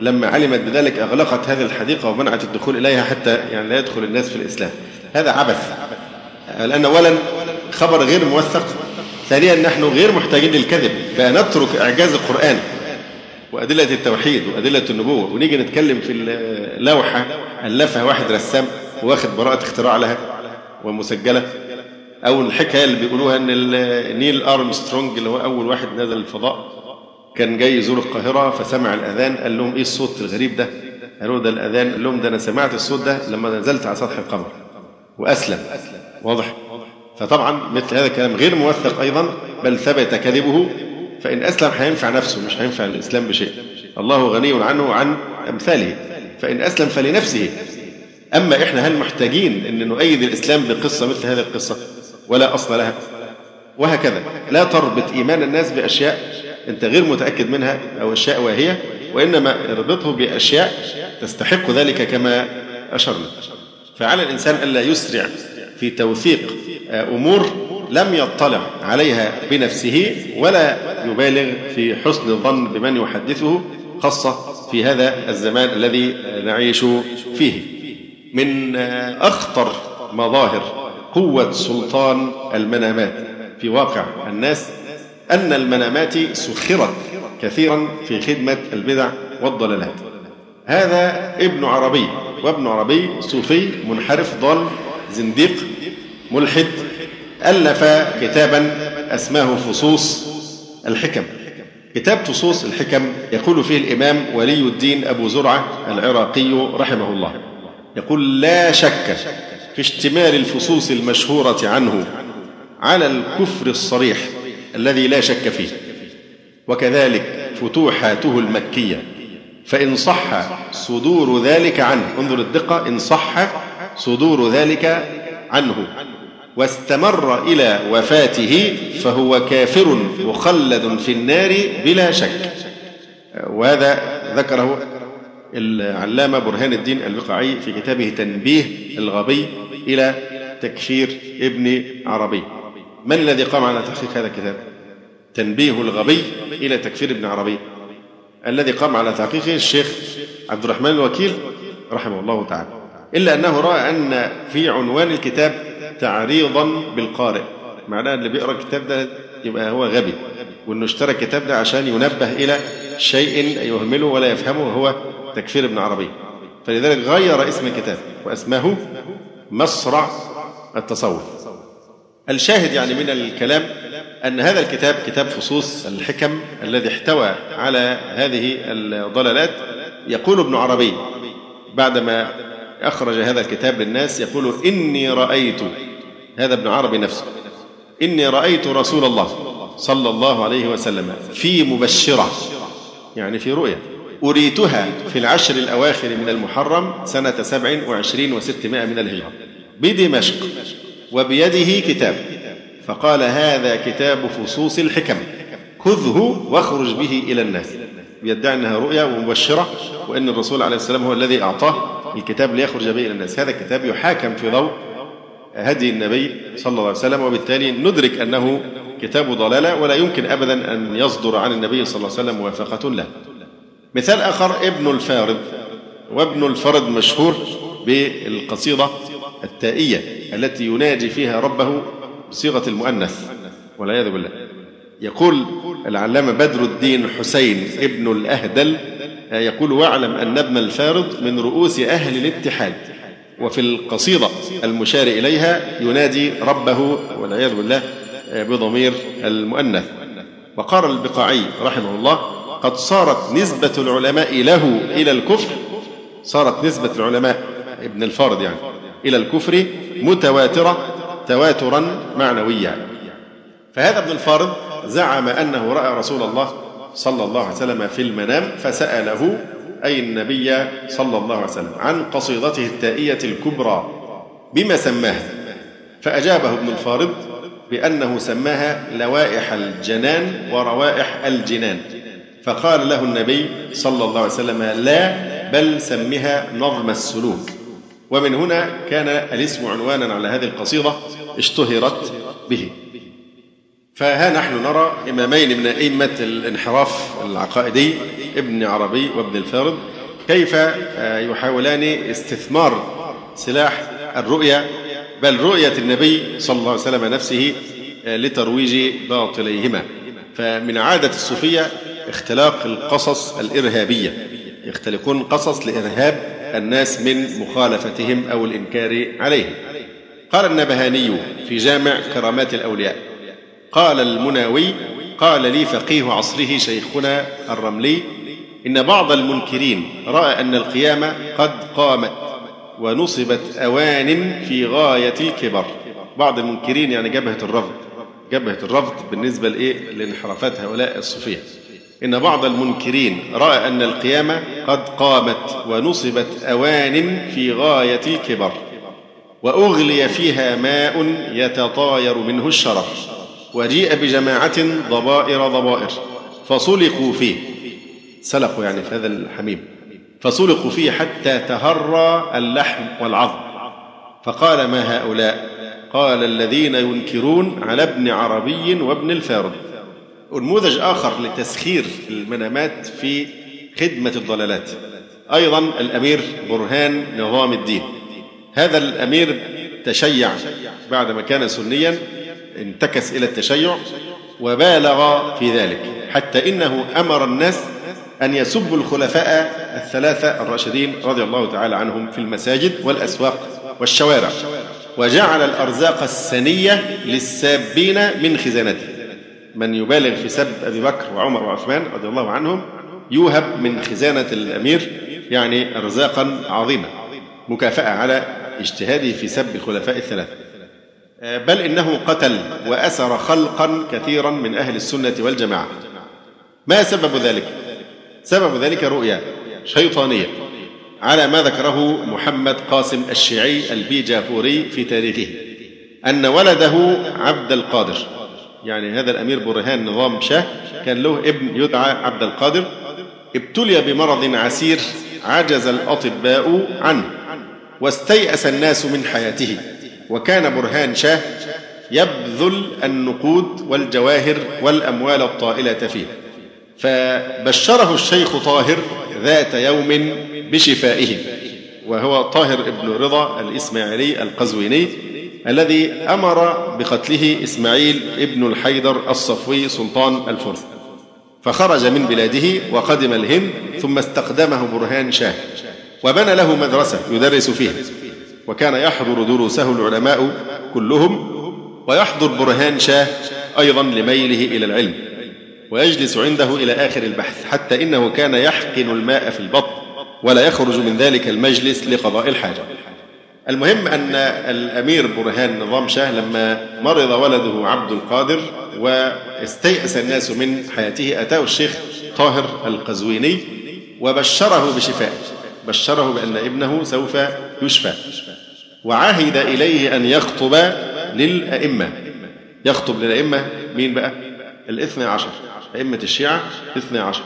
لما علمت بذلك أغلقت هذه الحديقة ومنعت الدخول إليها حتى يعني لا يدخل الناس في الإسلام. هذا عبث لأن أولا خبر غير موثق ثانيا نحن غير محتاجين للكذب فنترك إعجاز القرآن وأدلة التوحيد وأدلة النبوة ونيجي نتكلم في اللوحة ألفها واحد رسام واخد براءة اختراع لها ومسجلة أو الحكاية اللي بيقولوها إن نيل أرمسترونج اللي هو أول واحد نزل الفضاء كان جاي يزور القاهرة فسمع الأذان قال لهم إيه الصوت الغريب ده؟ قالوا ده الأذان قال لهم ده أنا سمعت الصوت ده لما نزلت على سطح القمر وأسلم. واضح؟ فطبعا مثل هذا الكلام غير موثق أيضا بل ثبت كذبه فإن أسلم هينفع نفسه مش هينفع الإسلام بشيء. الله غني عنه وعن أمثاله فإن أسلم فلنفسه. أما إحنا هل محتاجين أن نؤيد الإسلام بقصة مثل هذه القصة؟ ولا أصل لها. وهكذا. لا تربط إيمان الناس بأشياء أنت غير متأكد منها أو أشياء واهية وإنما اربطه بأشياء تستحق ذلك كما أشرنا. فعلى الإنسان ألا يسرع في توثيق أمور لم يطلع عليها بنفسه ولا يبالغ في حسن الظن بمن يحدثه خاصة في هذا الزمان الذي نعيش فيه. من أخطر مظاهر قوة سلطان المنامات في واقع الناس أن المنامات سخرت كثيرا في خدمة البدع والضلالات. هذا ابن عربي وابن عربي صوفي منحرف ضال زنديق ملحد ألف كتابا أسماه فصوص الحكم. كتاب فصوص الحكم يقول فيه الإمام ولي الدين أبو زرعة العراقي رحمه الله. يقول لا شك في اشتمال الفصوص المشهورة عنه على الكفر الصريح الذي لا شك فيه وكذلك فتوحاته المكية. فإن صح صدور ذلك عنه. انظر الدقة. إن صح صدور ذلك عنه. واستمر إلى وفاته فهو كافر مخلد في النار بلا شك. وهذا ذكره العلامة برهان الدين البقعي في كتابه تنبيه الغبي إلى تكفير ابن عربي. من الذي قام على تحقيق هذا الكتاب؟ تنبيه الغبي إلى تكفير ابن عربي. الذي قام على تحقيقه الشيخ عبد الرحمن الوكيل رحمه الله تعالى. إلا أنه رأى أن في عنوان الكتاب تعريضا بالقارئ. معناه اللي بيقرأ الكتاب ده يبقى هو غبي وأنه اشترى الكتاب ده عشان ينبه إلى شيء يهمله ولا يفهمه وهو تكفير ابن عربي. فلذلك غير اسم الكتاب وأسماه مصرع التصوف. الشاهد يعني من الكلام أن هذا الكتاب كتاب فصوص الحكم الذي احتوى على هذه الضلالات. يقول ابن عربي بعدما أخرج هذا الكتاب للناس يقول إني رأيت هذا ابن عربي نفسه إني رأيت رسول الله صلى الله عليه وسلم في مبشرة يعني في رؤيا أريتها في العشر الأواخر من المحرم سنة سبع وعشرين وستمائة من الهجرة بدمشق. وبيده كتاب. فقال هذا كتاب فصوص الحكم. خذه واخرج به إلى الناس. بيدعي أنها رؤيا ومبشرة وأن الرسول عليه السلام هو الذي أعطاه الكتاب ليخرج به إلى الناس. هذا الكتاب يحاكم في ضوء هدي النبي صلى الله عليه وسلم وبالتالي ندرك أنه كتاب ضلالة ولا يمكن أبدا أن يصدر عن النبي صلى الله عليه وسلم موافقة له. مثال آخر ابن الفارض. وابن الفرد مشهور بالقصيدة التائية. التي يناجي فيها ربه بصيغة المؤنث والعياذ بالله. يقول العلامة بدر الدين حسين ابن الأهدل يقول واعلم أن ابن الفارض من رؤوس أهل الاتحاد وفي القصيدة المشار إليها ينادي ربه والعياذ بالله بضمير المؤنث. وقال البقاعي رحمه الله قد صارت نسبة العلماء له إلى الكفر صارت نسبة العلماء ابن الفارض يعني. إلى الكفر متواترة تواترا معنويا. فهذا ابن الفارض زعم أنه رأى رسول الله صلى الله عليه وسلم في المنام فسأله أي النبي صلى الله عليه وسلم عن قصيدته التائية الكبرى بما سماها فأجابه ابن الفارض بأنه سماها لوائح الجنان وروائح الجنان. فقال له النبي صلى الله عليه وسلم لا بل سمها نظم السلوك. ومن هنا كان الاسم عنوانا على هذه القصيدة اشتهرت به. فها نحن نرى إمامين من أئمة الانحراف العقائدي ابن عربي وابن الفارض كيف يحاولان استثمار سلاح الرؤيا بل رؤية النبي صلى الله عليه وسلم نفسه لترويج باطليهما. فمن عادة الصوفية اختلاق القصص الإرهابية. يختلقون قصص لإرهاب الناس من مخالفتهم أو الإنكار عليهم. قال النبهاني في جامع كرامات الأولياء قال المناوي قال لي فقيه عصره شيخنا الرملي إن بعض المنكرين رأى أن القيامة قد قامت ونصبت أوان في غاية الكبر. بعض المنكرين يعني جبهة الرفض جبهة الرفض بالنسبة لإيه؟ لانحرافات هؤلاء الصوفية. إن بعض المنكرين رأى أن القيامة قد قامت ونصبت أوان في غاية الكبر وأغلي فيها ماء يتطاير منه الشرف وجيء بجماعة ضبائر ضبائر فسلقوا فيه. سلقوا يعني في هذا الحميم. فسلقوا فيه حتى تهرى اللحم والعظم. فقال ما هؤلاء؟ قال الذين ينكرون على ابن عربي وابن الفارض نموذج آخر لتسخير المنامات في خدمة الضلالات. أيضا الأمير برهان نظام الدين. هذا الأمير تشيع بعدما كان سنيا انتكس إلى التشيع وبالغ في ذلك حتى إنه أمر الناس أن يسبوا الخلفاء الثلاثة الراشدين رضي الله تعالى عنهم في المساجد والأسواق والشوارع وجعل الأرزاق السنية للسابين من خزانته. من يبالغ في سب أبي بكر وعمر وعثمان رضي الله عنهم يوهب من خزانة الأمير يعني أرزاقا عظيمة مكافأة على اجتهاده في سب الخلفاء الثلاثة. بل إنه قتل وأسر خلقا كثيرا من أهل السنة والجماعة. ما سبب ذلك؟ سبب ذلك رؤيا شيطانية على ما ذكره محمد قاسم الشيعي البيجافوري في تاريخه أن ولده عبد القادر. يعني هذا الأمير برهان نظام شاه كان له ابن يدعى عبد القادر ابتلي بمرض عسير عجز الأطباء عنه واستيأس الناس من حياته. وكان برهان شاه يبذل النقود والجواهر والأموال الطائلة فيه. فبشره الشيخ طاهر ذات يوم بشفائه وهو طاهر ابن رضا الإسماعيلي القزويني. الذي أمر بقتله إسماعيل ابن الحيدر الصفوي سلطان الفرس. فخرج من بلاده وقدم الهند ثم استخدمه برهان شاه وبنى له مدرسة يدرس فيها. وكان يحضر دروسه العلماء كلهم ويحضر برهان شاه أيضا لميله إلى العلم ويجلس عنده إلى آخر البحث حتى إنه كان يحقن الماء في البطن ولا يخرج من ذلك المجلس لقضاء الحاجة. المهم أن الأمير برهان نظام شاه لما مرض ولده عبد القادر واستيأس الناس من حياته أتاه الشيخ طاهر القزويني وبشره بشفائه بشره بأن ابنه سوف يشفى وعهد إليه أن يخطب للأئمة يخطب للأئمة مين بقى؟ الاثنى عشر أئمة الشيعة الاثنى عشر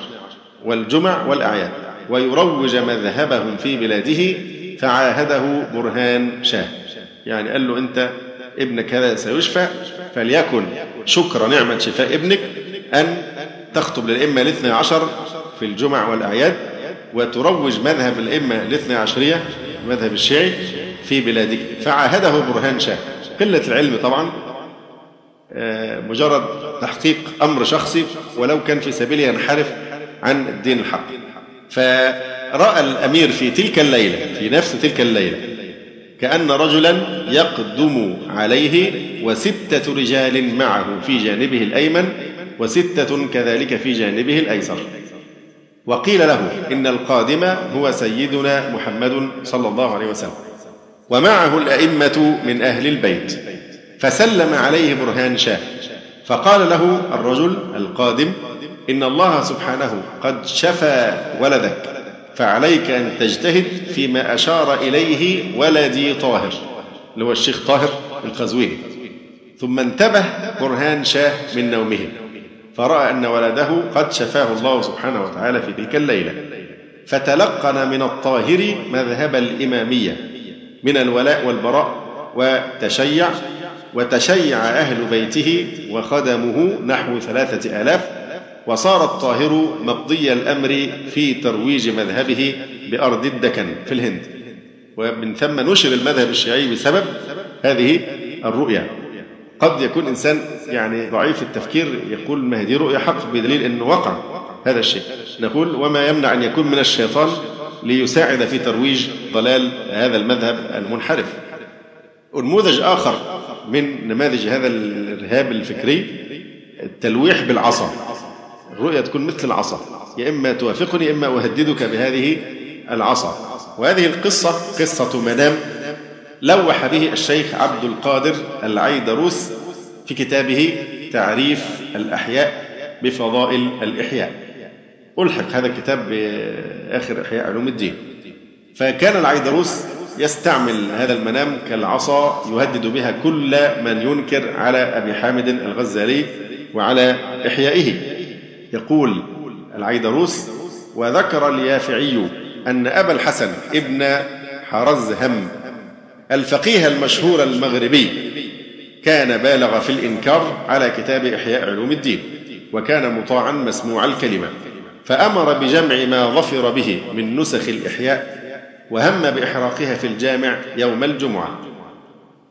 والجمع والأعياد ويروج مذهبهم في بلاده فعاهده برهان شاه. يعني قال له أنت ابنك هذا سيشفى فليكن شكر نعمة شفاء ابنك أن تخطب للأئمة الاثنى عشر في الجمع والأعياد وتروج مذهب الأئمة الاثنى عشرية المذهب الشيعي في بلادك. فعاهده برهان شاه. قلة العلم طبعا آه، مجرد تحقيق أمر شخصي ولو كان في سبيل ينحرف عن الدين الحق. فرأى الأمير في تلك الليلة في نفس تلك الليلة كأن رجلا يقدم عليه وستة رجال معه في جانبه الأيمن وستة كذلك في جانبه الأيسر. وقيل له إن القادم هو سيدنا محمد صلى الله عليه وسلم ومعه الأئمة من أهل البيت. فسلم عليه برهان شاه فقال له الرجل القادم إن الله سبحانه قد شفى ولدك. فعليك أن تجتهد فيما أشار إليه ولدي طاهر اللي هو الشيخ طاهر القزويني. ثم انتبه برهان شاه من نومه فرأى أن ولده قد شفاه الله سبحانه وتعالى في تلك الليلة. فتلقن من الطاهر مذهب الإمامية من الولاء والبراء وتشيع وتشيع أهل بيته وخدمه نحو ثلاثة آلاف وصار الطاهر مقضي الأمر في ترويج مذهبه بأرض الدكن في الهند. ومن ثم نشر المذهب الشيعي بسبب هذه الرؤيا قد يكون إنسان يعني ضعيف التفكير يقول ما هذه رؤيا حق بدليل أنه وقع هذا الشيء. نقول وما يمنع أن يكون من الشيطان ليساعد في ترويج ضلال هذا المذهب المنحرف. نموذج آخر من نماذج هذا الإرهاب الفكري التلويح بالعصا. الرؤيا تكون مثل العصا. يا إما توافقني إما أهددك بهذه العصا. وهذه القصة قصة منام لوح به الشيخ عبد القادر العيدروس في كتابه تعريف الأحياء بفضائل الإحياء. ألحق هذا الكتاب بآخر إحياء علوم الدين. فكان العيدروس يستعمل هذا المنام كالعصا يهدد بها كل من ينكر على أبي حامد الغزالي وعلى إحيائه. يقول العيدروس وذكر اليافعي أن أبا الحسن ابن حرزهم الفقيه المشهور المغربي كان بالغ في الإنكار على كتاب إحياء علوم الدين وكان مطاعا مسموع الكلمة فأمر بجمع ما ظفر به من نسخ الإحياء وهم بإحراقها في الجامع يوم الجمعة.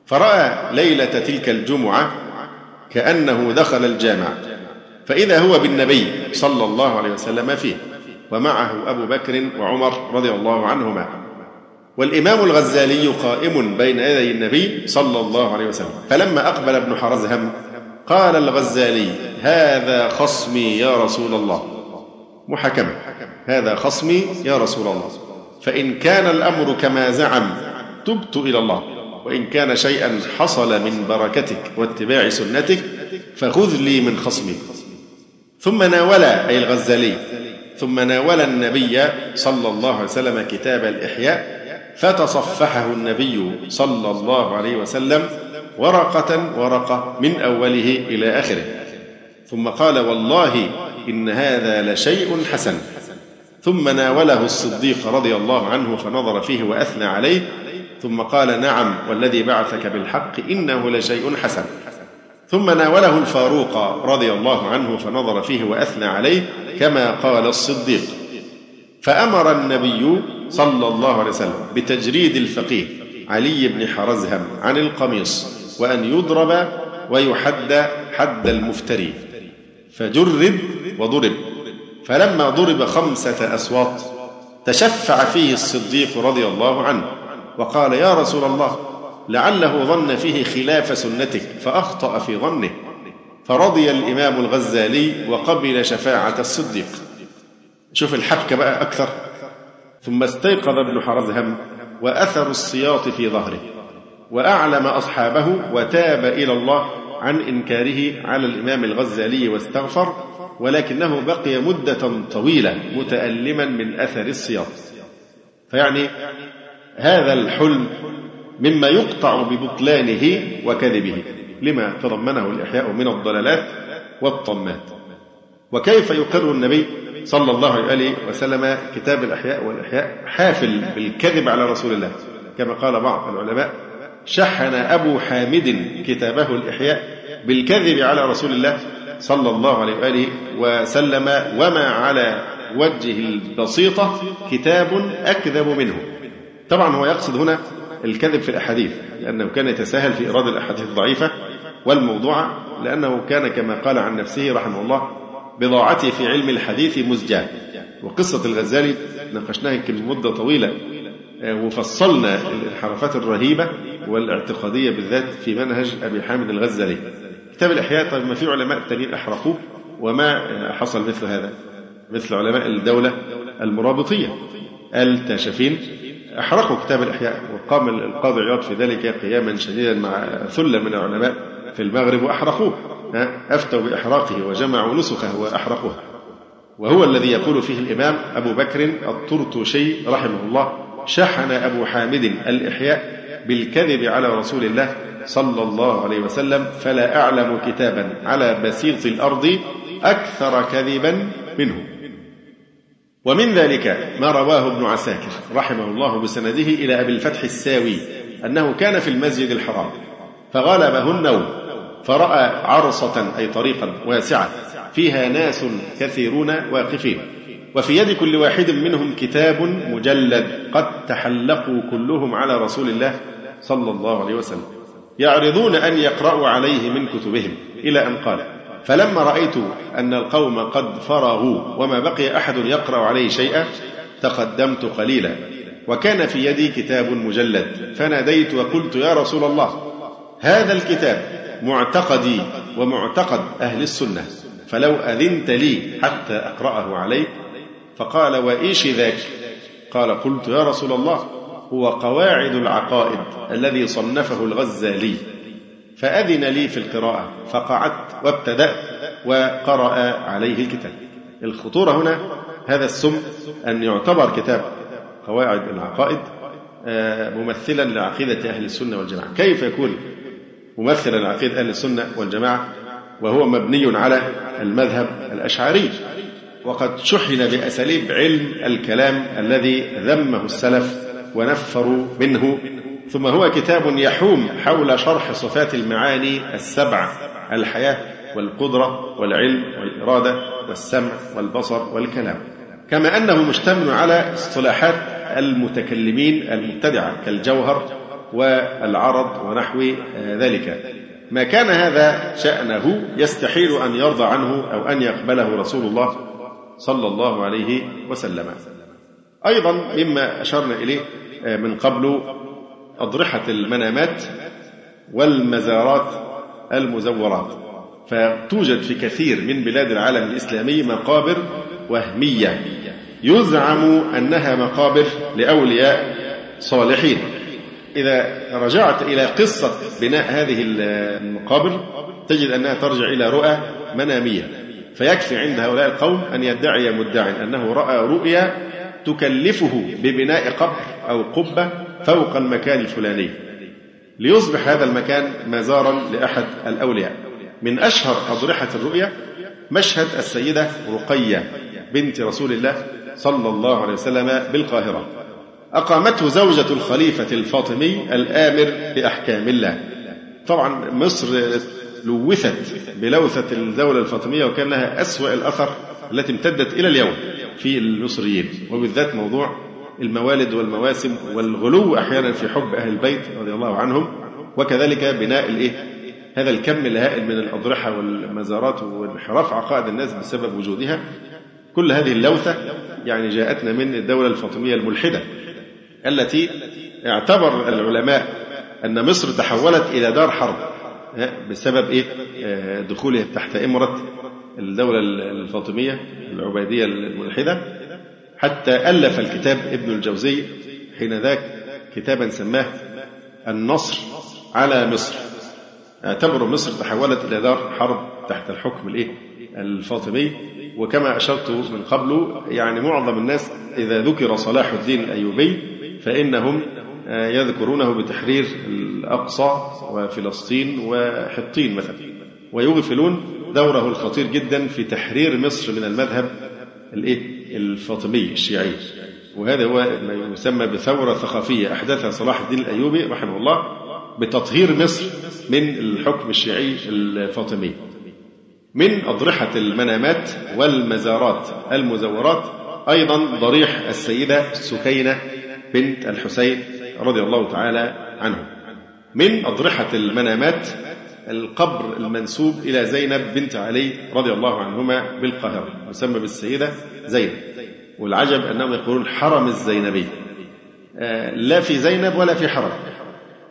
فرأى ليلة تلك الجمعة كأنه دخل الجامع. فإذا هو بالنبي صلى الله عليه وسلم فيه ومعه أبو بكر وعمر رضي الله عنهما. والإمام الغزالي قائم بين يدي النبي صلى الله عليه وسلم. فلما أقبل ابن حرزهم قال الغزالي هذا خصمي يا رسول الله. محكمة هذا خصمي يا رسول الله. فإن كان الأمر كما زعم تبت إلى الله. وإن كان شيئا حصل من بركتك واتباع سنتك فخذ لي من خصمي. ثم ناول أي الغزالي ثم ناول النبي صلى الله عليه وسلم كتاب الإحياء فتصفحه النبي صلى الله عليه وسلم ورقة ورقة من أوله إلى آخره. ثم قال والله إن هذا لشيء حسن. ثم ناوله الصديق رضي الله عنه فنظر فيه وأثنى عليه. ثم قال نعم والذي بعثك بالحق إنه لشيء حسن. ثم ناوله الفاروق رضي الله عنه فنظر فيه وأثنى عليه كما قال الصديق. فأمر النبي صلى الله عليه وسلم بتجريد الفقيه علي بن حرزهم عن القميص وأن يضرب ويحد حد المفتري. فجرد وضرب. فلما ضرب خمسة أسواط تشفع فيه الصديق رضي الله عنه وقال يا رسول الله لعله ظن فيه خلاف سنتك فأخطأ في ظنه. فرضي الإمام الغزالي وقبل شفاعة الصديق. شوف الحبكة بقى أكثر. ثم استيقظ ابن حرزهم وأثر السياط في ظهره وأعلم أصحابه وتاب إلى الله عن إنكاره على الإمام الغزالي واستغفر ولكنه بقي مدة طويلة متألما من أثر السياط. فيعني هذا الحلم مما يقطع ببطلانه وكذبه. لما تضمنه الإحياء من الضلالات والطمات. وكيف يقر النبي صلى الله عليه وسلم كتاب الأحياء والإحياء حافل بالكذب على رسول الله؟ كما قال بعض العلماء شحن أبو حامد كتابه الإحياء بالكذب على رسول الله صلى الله عليه وآله وسلم وما على وجه البسيطة كتاب أكذب منه. طبعا هو يقصد هنا الكذب في الأحاديث لأنه كان يتساهل في إيراد الأحاديث الضعيفة والموضوعة لأنه كان كما قال عن نفسه رحمه الله بضاعتي في علم الحديث مزجاة وقصة الغزالي ناقشناها يمكن مدة طويلة آه، وفصلنا الانحرافات الرهيبة والاعتقادية بالذات في منهج أبي حامد الغزالي. كتاب الإحياء طيب ما في علماء تانيين أحرقوه وما حصل مثل هذا مثل علماء الدولة المرابطية التاشفين أحرقوا كتاب الإحياء وقام القاضي عياض في ذلك قياما شديدا مع ثلة من العلماء في المغرب وأحرقوه أفتوا بإحراقه وجمعوا نسخه وأحرقوه. وهو الذي يقول فيه الإمام أبو بكر الطرطوشي رحمه الله شحن أبو حامد الإحياء بالكذب على رسول الله صلى الله عليه وسلم فلا أعلم كتابا على بسيط الأرض أكثر كذبا منه. ومن ذلك ما رواه ابن عساكر رحمه الله بسنده إلى أبي الفتح الساوي أنه كان في المسجد الحرام فغلبه النوم فرأى عرصة أي طريقا واسعة فيها ناس كثيرون واقفين وفي يد كل واحد منهم كتاب مجلد قد تحلقوا كلهم على رسول الله صلى الله عليه وسلم يعرضون أن يقرأوا عليه من كتبهم إلى أن قال. فلما رأيت أن القوم قد فرغوا وما بقي أحد يقرأ عليه شيئا تقدمت قليلا. وكان في يدي كتاب مجلد فناديت وقلت يا رسول الله هذا الكتاب معتقدي ومعتقد أهل السنة فلو أذنت لي حتى أقرأه عليك فقال وإيش ذاك؟ قال قلت يا رسول الله هو قواعد العقائد الذي صنفه الغزالي. فأذن لي في القراءة فقعدت وابتدأت وقرأ عليه الكتاب. الخطورة هنا هذا السم أن يعتبر كتاب قواعد العقائد آه، ممثلا لعقيدة أهل السنة والجماعة. كيف يكون ممثلا لعقيدة أهل السنة والجماعة؟ وهو مبني على المذهب الأشعري. وقد شحن بأساليب علم الكلام الذي ذمه السلف ونفروا منه ثم هو كتاب يحوم حول شرح صفات المعاني السبع الحياة والقدرة والعلم والإرادة والسمع والبصر والكلام. كما أنه مشتمل على اصطلاحات المتكلمين المبتدعة كالجوهر والعرض ونحو ذلك. ما كان هذا شأنه يستحيل أن يرضى عنه أو أن يقبله رسول الله صلى الله عليه وسلم. أيضا مما أشرنا إليه من قبل أضرحة المنامات والمزارات المزورات. فتوجد في كثير من بلاد العالم الإسلامي مقابر وهمية. يزعم أنها مقابر لأولياء صالحين. إذا رجعت إلى قصة بناء هذه المقابر تجد أنها ترجع إلى رؤى منامية. فيكفي عند هؤلاء القوم أن يدعي مدعي أنه رأى رؤيا تكلفه ببناء قبر أو قبة فوق المكان الفلاني. ليصبح هذا المكان مزارا لأحد الأولياء. من أشهر أضرحة الرؤيا مشهد السيدة رقية بنت رسول الله صلى الله عليه وسلم بالقاهرة. أقامته زوجة الخليفة الفاطمي الآمر بأحكام الله. طبعا مصر لوثت بلوثة الدولة الفاطمية وكان لها أسوأ الأثر التي امتدت إلى اليوم في المصريين. وبالذات موضوع الموالد والمواسم والغلو أحيانا في حب أهل البيت رضي الله عنهم وكذلك بناء الإيه؟ هذا الكم الهائل من الأضرحة والمزارات وانحراف عقائد الناس بسبب وجودها. كل هذه اللوثة يعني جاءتنا من الدولة الفاطمية الملحدة التي اعتبر العلماء أن مصر تحولت إلى دار حرب بسبب إيه؟ دخولها تحت إمرة الدولة الفاطمية العبيدية الملحدة. حتى ألف الكتاب ابن الجوزي حين ذاك كتابا سماه النصر على مصر. اعتبروا مصر تحولت إلى دار حرب تحت الحكم الإيه؟ الفاطمي. وكما أشرت من قبل يعني معظم الناس إذا ذكر صلاح الدين الأيوبي فإنهم يذكرونه بتحرير الأقصى وفلسطين وحطين مثلا ويغفلون دوره الخطير جدا في تحرير مصر من المذهب الإيه؟ الفاطمي الشيعي وهذا هو ما يسمى بثورة ثقافية أحدثها صلاح الدين الأيوبي رحمه الله بتطهير مصر من الحكم الشيعي الفاطمي. من أضرحة المنامات والمزارات المزورات أيضا ضريح السيدة سكينة بنت الحسين رضي الله تعالى عنه من أضرحة المنامات القبر المنسوب إلى زينب بنت علي رضي الله عنهما بالقاهرة يسمى بالسيدة زينب. والعجب أنهم يقولون حرم الزينبي آه، لا في زينب ولا في حرم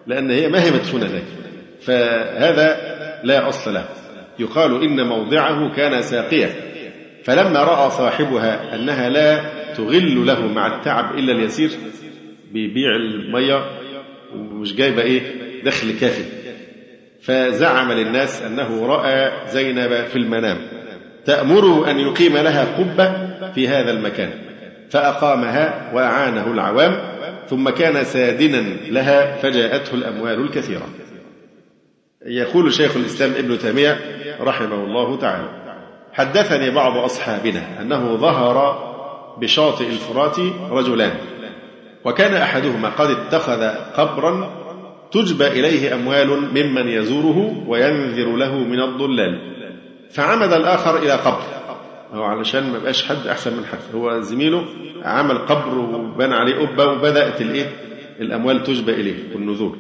لأن هي ما هي مدفونة هناك فهذا لا أصل له. يقال إن موضعه كان ساقية. فلما رأى صاحبها أنها لا تغل له مع التعب إلا اليسير بيبيع المية ومش جايبة إيه؟ دخل كافي. فزعم للناس أنه رأى زينب في المنام. تأمره أن يقيم لها قبة في هذا المكان. فأقامها وأعانه العوام ثم كان سادنا لها فجاءته الأموال الكثيرة. يقول شيخ الإسلام ابن تيمية رحمه الله تعالى حدثني بعض أصحابنا أنه ظهر بشاطئ الفرات رجلان وكان أحدهما قد اتخذ قبرا تجبى إليه أموال ممن يزوره وينذر له من الضلال. فعمد الآخر إلى قبر. هو علشان ما يبقاش حد أحسن من حد. هو زميله عمل قبر وبنى عليه قبة وبدأت الإيه الأموال تجبى إليه والنذور.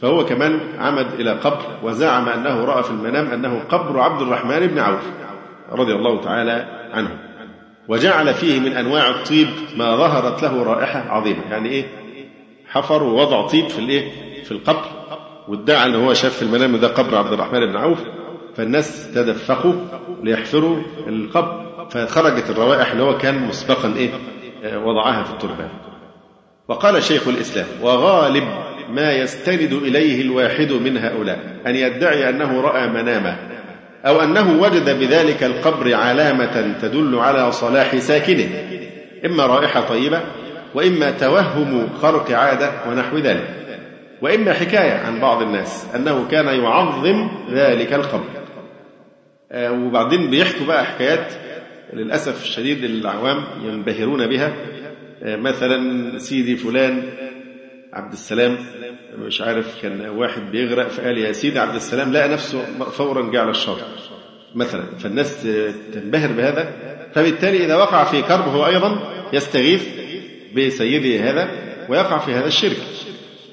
فهو كمان عمد إلى قبر وزعم أنه رأى في المنام أنه قبر عبد الرحمن بن عوف رضي الله تعالى عنه. وجعل فيه من أنواع الطيب ما ظهرت له رائحة عظيمة. يعني إيه؟ حفر ووضع طيب في الإيه في القبر وادعى أنه هو شاف في المنام ده قبر عبد الرحمن بن عوف فالناس تدفقوا ليحفروا القبر فخرجت الروائح اللي هو كان مسبقا إيه وضعها في التربة وقال شيخ الإسلام وغالب ما يستند إليه الواحد من هؤلاء أن يدعي أنه رأى مناما أو أنه وجد بذلك القبر علامة تدل على صلاح ساكنه. إما رائحة طيبة وإما توهم خرق عادة ونحو ذلك. وإما حكاية عن بعض الناس أنه كان يعظم ذلك القبر. آه، وبعدين بيحكوا بقى حكايات للأسف الشديد العوام ينبهرون بها. آه، مثلا سيدي فلان عبد السلام مش عارف كان واحد بيغرق فقال يا سيدي عبد السلام لقى نفسه فورا جه على الشاطئ مثلا. فالناس تنبهر بهذا. فبالتالي إذا وقع في كرب هو أيضا يستغيث بسيده هذا ويقع في هذا الشرك.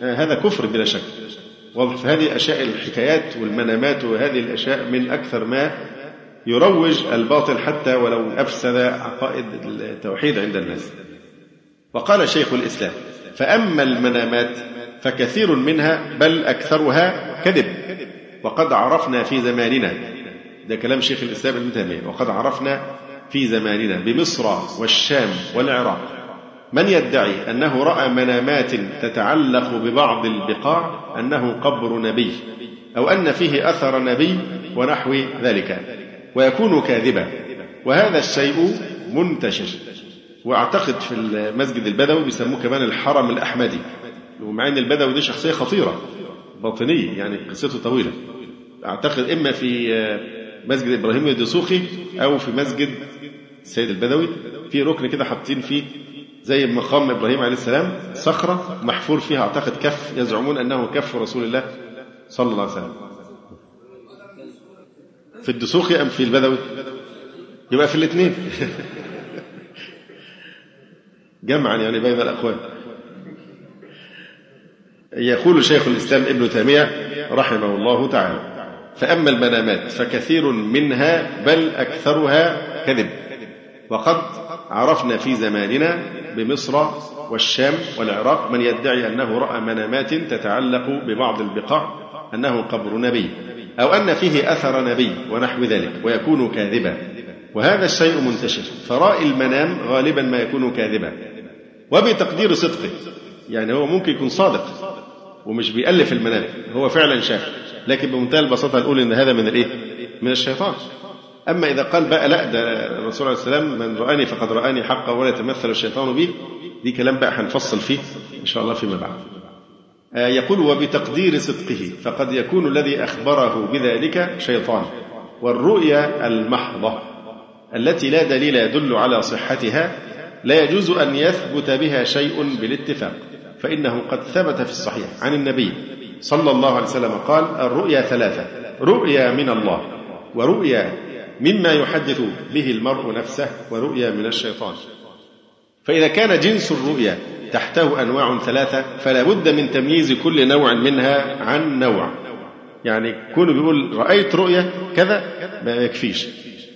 هذا كفر بلا شك. فهذه الأشياء الحكايات والمنامات وهذه الأشياء من أكثر ما يروج الباطل حتى ولو أفسد عقائد التوحيد عند الناس. وقال شيخ الإسلام فأما المنامات فكثير منها بل أكثرها كذب. وقد عرفنا في زماننا ده كلام شيخ الإسلام ابن تيمية وقد عرفنا في زماننا بمصر والشام والعراق من يدعي أنه رأى منامات تتعلق ببعض البقاع أنه قبر نبي أو أن فيه أثر نبي ونحو ذلك ويكون كاذبا وهذا الشيء منتشر. وأعتقد في المسجد البدوي بيسموه كمان الحرم الأحمدي ومع إن البدوي دي شخصية خطيرة باطنية يعني قصته طويلة. أعتقد إما في مسجد إبراهيم الدسوقي أو في مسجد السيد البدوي في ركن كده حاطين فيه زي مقام إبراهيم عليه السلام صخرة محفور فيها أعتقد كف يزعمون أنه كف رسول الله صلى الله عليه وسلم. في الدسوقي أم في البدوي؟ يبقى في الاثنين. جمعا يعني بين الأقوال يقول شيخ الإسلام ابن تيمية رحمه الله تعالى فأما المنامات فكثير منها بل أكثرها كذب. وقد عرفنا في زماننا بمصر والشام والعراق من يدعي أنه رأى منامات تتعلق ببعض البقاع أنه قبر نبي أو أن فيه أثر نبي ونحو ذلك ويكون كاذبا. وهذا الشيء منتشر فرائي المنام غالبا ما يكون كاذبا. وبتقدير صدقه يعني هو ممكن يكون صادق ومش بيألف المنام هو فعلا شاف لكن بمنتهى البساطة نقول إن هذا من الإيه؟ من الشيطان. أما إذا قال بقى لا ده الرسول عليه السلام من رآني فقد رآني حقا ولا يتمثل الشيطان بي. دي كلام بقى هنفصل فيه إن شاء الله فيما بعد. آه، يقول وبتقدير صدقه فقد يكون الذي أخبره بذلك شيطان. والرؤيا المحضة التي لا دليل يدل على صحتها لا يجوز أن يثبت بها شيء بالاتفاق. فإنه قد ثبت في الصحيح. عن النبي صلى الله عليه وسلم قال الرؤيا ثلاثة رؤيا من الله ورؤيا مما يحدث به المرء نفسه ورؤيا من الشيطان. فإذا كان جنس الرؤيا تحته أنواع ثلاثة فلا بد من تمييز كل نوع منها عن نوع. يعني كونه بيقول رأيت رؤيا كذا ما يكفيش.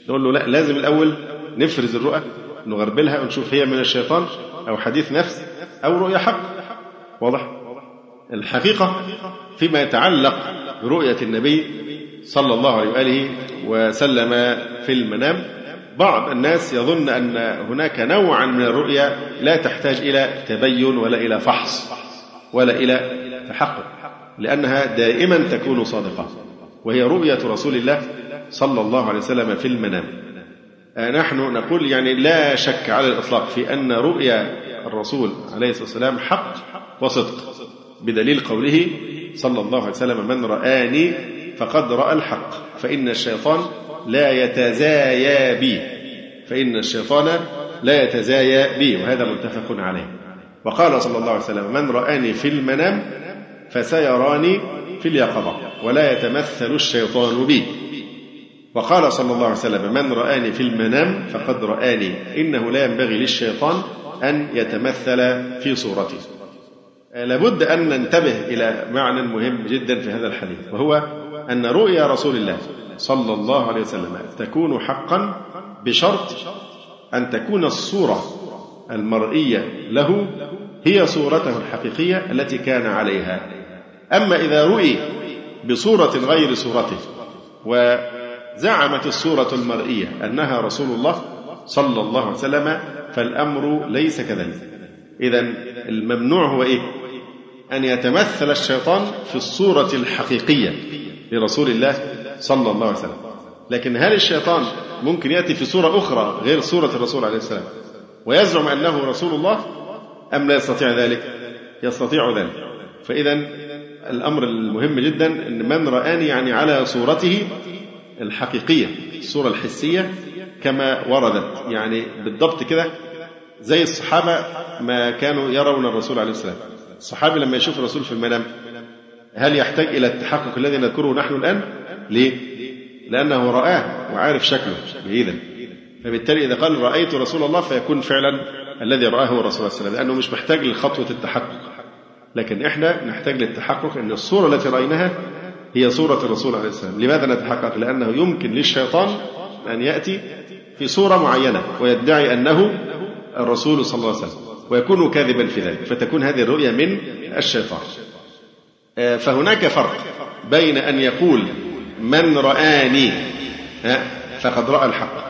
نقول له لا لازم الأول نفرز الرؤى نغربلها ونشوف هي من الشيطان أو حديث نفس أو رؤيا حق. واضح؟ الحقيقة فيما يتعلق برؤية النبي صلى الله عليه وآله وسلم في المنام. بعض الناس يظن أن هناك نوعا من الرؤيا لا تحتاج إلى تبين ولا إلى فحص ولا إلى تحقق لأنها دائما تكون صادقة وهي رؤية رسول الله صلى الله عليه وسلم في المنام. آه، نحن نقول يعني لا شك على الإطلاق في أن رؤيا الرسول عليه الصلاة والسلام حق وصدق بدليل قوله صلى الله عليه وسلم من رآني فقد رأى الحق. فإن الشيطان لا يتزايا بي. فإن الشيطان لا يتزايا بي. وهذا متفق عليه. وقال صلى الله عليه وسلم من رآني في المنام فسيراني في اليقظة ولا يتمثل الشيطان بي. وقال صلى الله عليه وسلم من رآني في المنام فقد رآني. إنه لا ينبغي للشيطان أن يتمثل في صورتي. لابد أن ننتبه إلى معنى مهم جدا في هذا الحديث وهو أن رؤيا رسول الله صلى الله عليه وسلم تكون حقا بشرط أن تكون الصورة المرئية له هي صورته الحقيقية التي كان عليها. أما إذا رؤي بصورة غير صورته وزعمت الصورة المرئية أنها رسول الله صلى الله عليه وسلم فالأمر ليس كذلك. إذا الممنوع هو إيه؟ أن يتمثل الشيطان في الصورة الحقيقية. لرسول الله صلى الله عليه وسلم. لكن هل الشيطان ممكن يأتي في صورة أخرى غير صورة الرسول عليه السلام ويزعم أنه رسول الله أم لا يستطيع ذلك؟ يستطيع ذلك. فإذا الأمر المهم جدا أن من رآني يعني على صورته الحقيقية الصورة الحسية كما وردت يعني بالضبط كده زي الصحابة ما كانوا يرون الرسول عليه السلام. الصحابي لما يشوف الرسول في المنام هل يحتاج إلى التحقق الذي نذكره نحن الآن؟ ليه؟ لأنه رآه وعارف شكله. جيدا فبالتالي إذا قال رأيت رسول الله فيكون فعلا الذي رآه هو الرسول صلى الله عليه وسلم لأنه مش محتاج لخطوة التحقق. لكن إحنا نحتاج للتحقق أن الصورة التي رأيناها هي صورة الرسول عليه السلام. لماذا نتحقق؟ لأنه يمكن للشيطان أن يأتي في صورة معينة ويدعي أنه الرسول صلى الله عليه وسلم ويكون كاذبا في ذلك. فتكون هذه الرؤيا من الشيطان. فهناك فرق بين أن يقول من رآني فقد رأى الحق.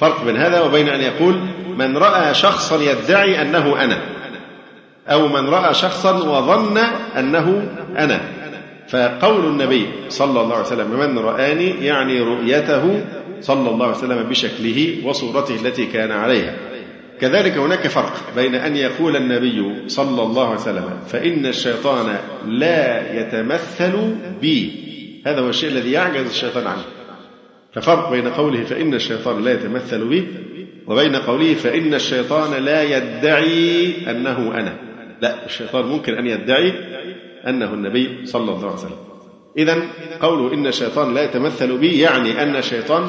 فرق بين هذا وبين أن يقول من رأى شخصا يدعي أنه أنا أو من رأى شخصا وظن أنه أنا. فقول النبي صلى الله عليه وسلم من رآني يعني رؤيته صلى الله عليه وسلم بشكله وصورته التي كان عليها. كذلك هناك فرق بين أن يقول النبي صلى الله عليه وسلم فإن الشيطان لا يتمثل بي. هذا هو الشيء الذي يعجز الشيطان عنه. ففرق بين قوله فإن الشيطان لا يتمثل بي وبين قوله فإن الشيطان لا يدعي أنه أنا. لا الشيطان ممكن أن يدعي أنه النبي صلى الله عليه وسلم. إذا قوله إن الشيطان لا يتمثل بي يعني أن الشيطان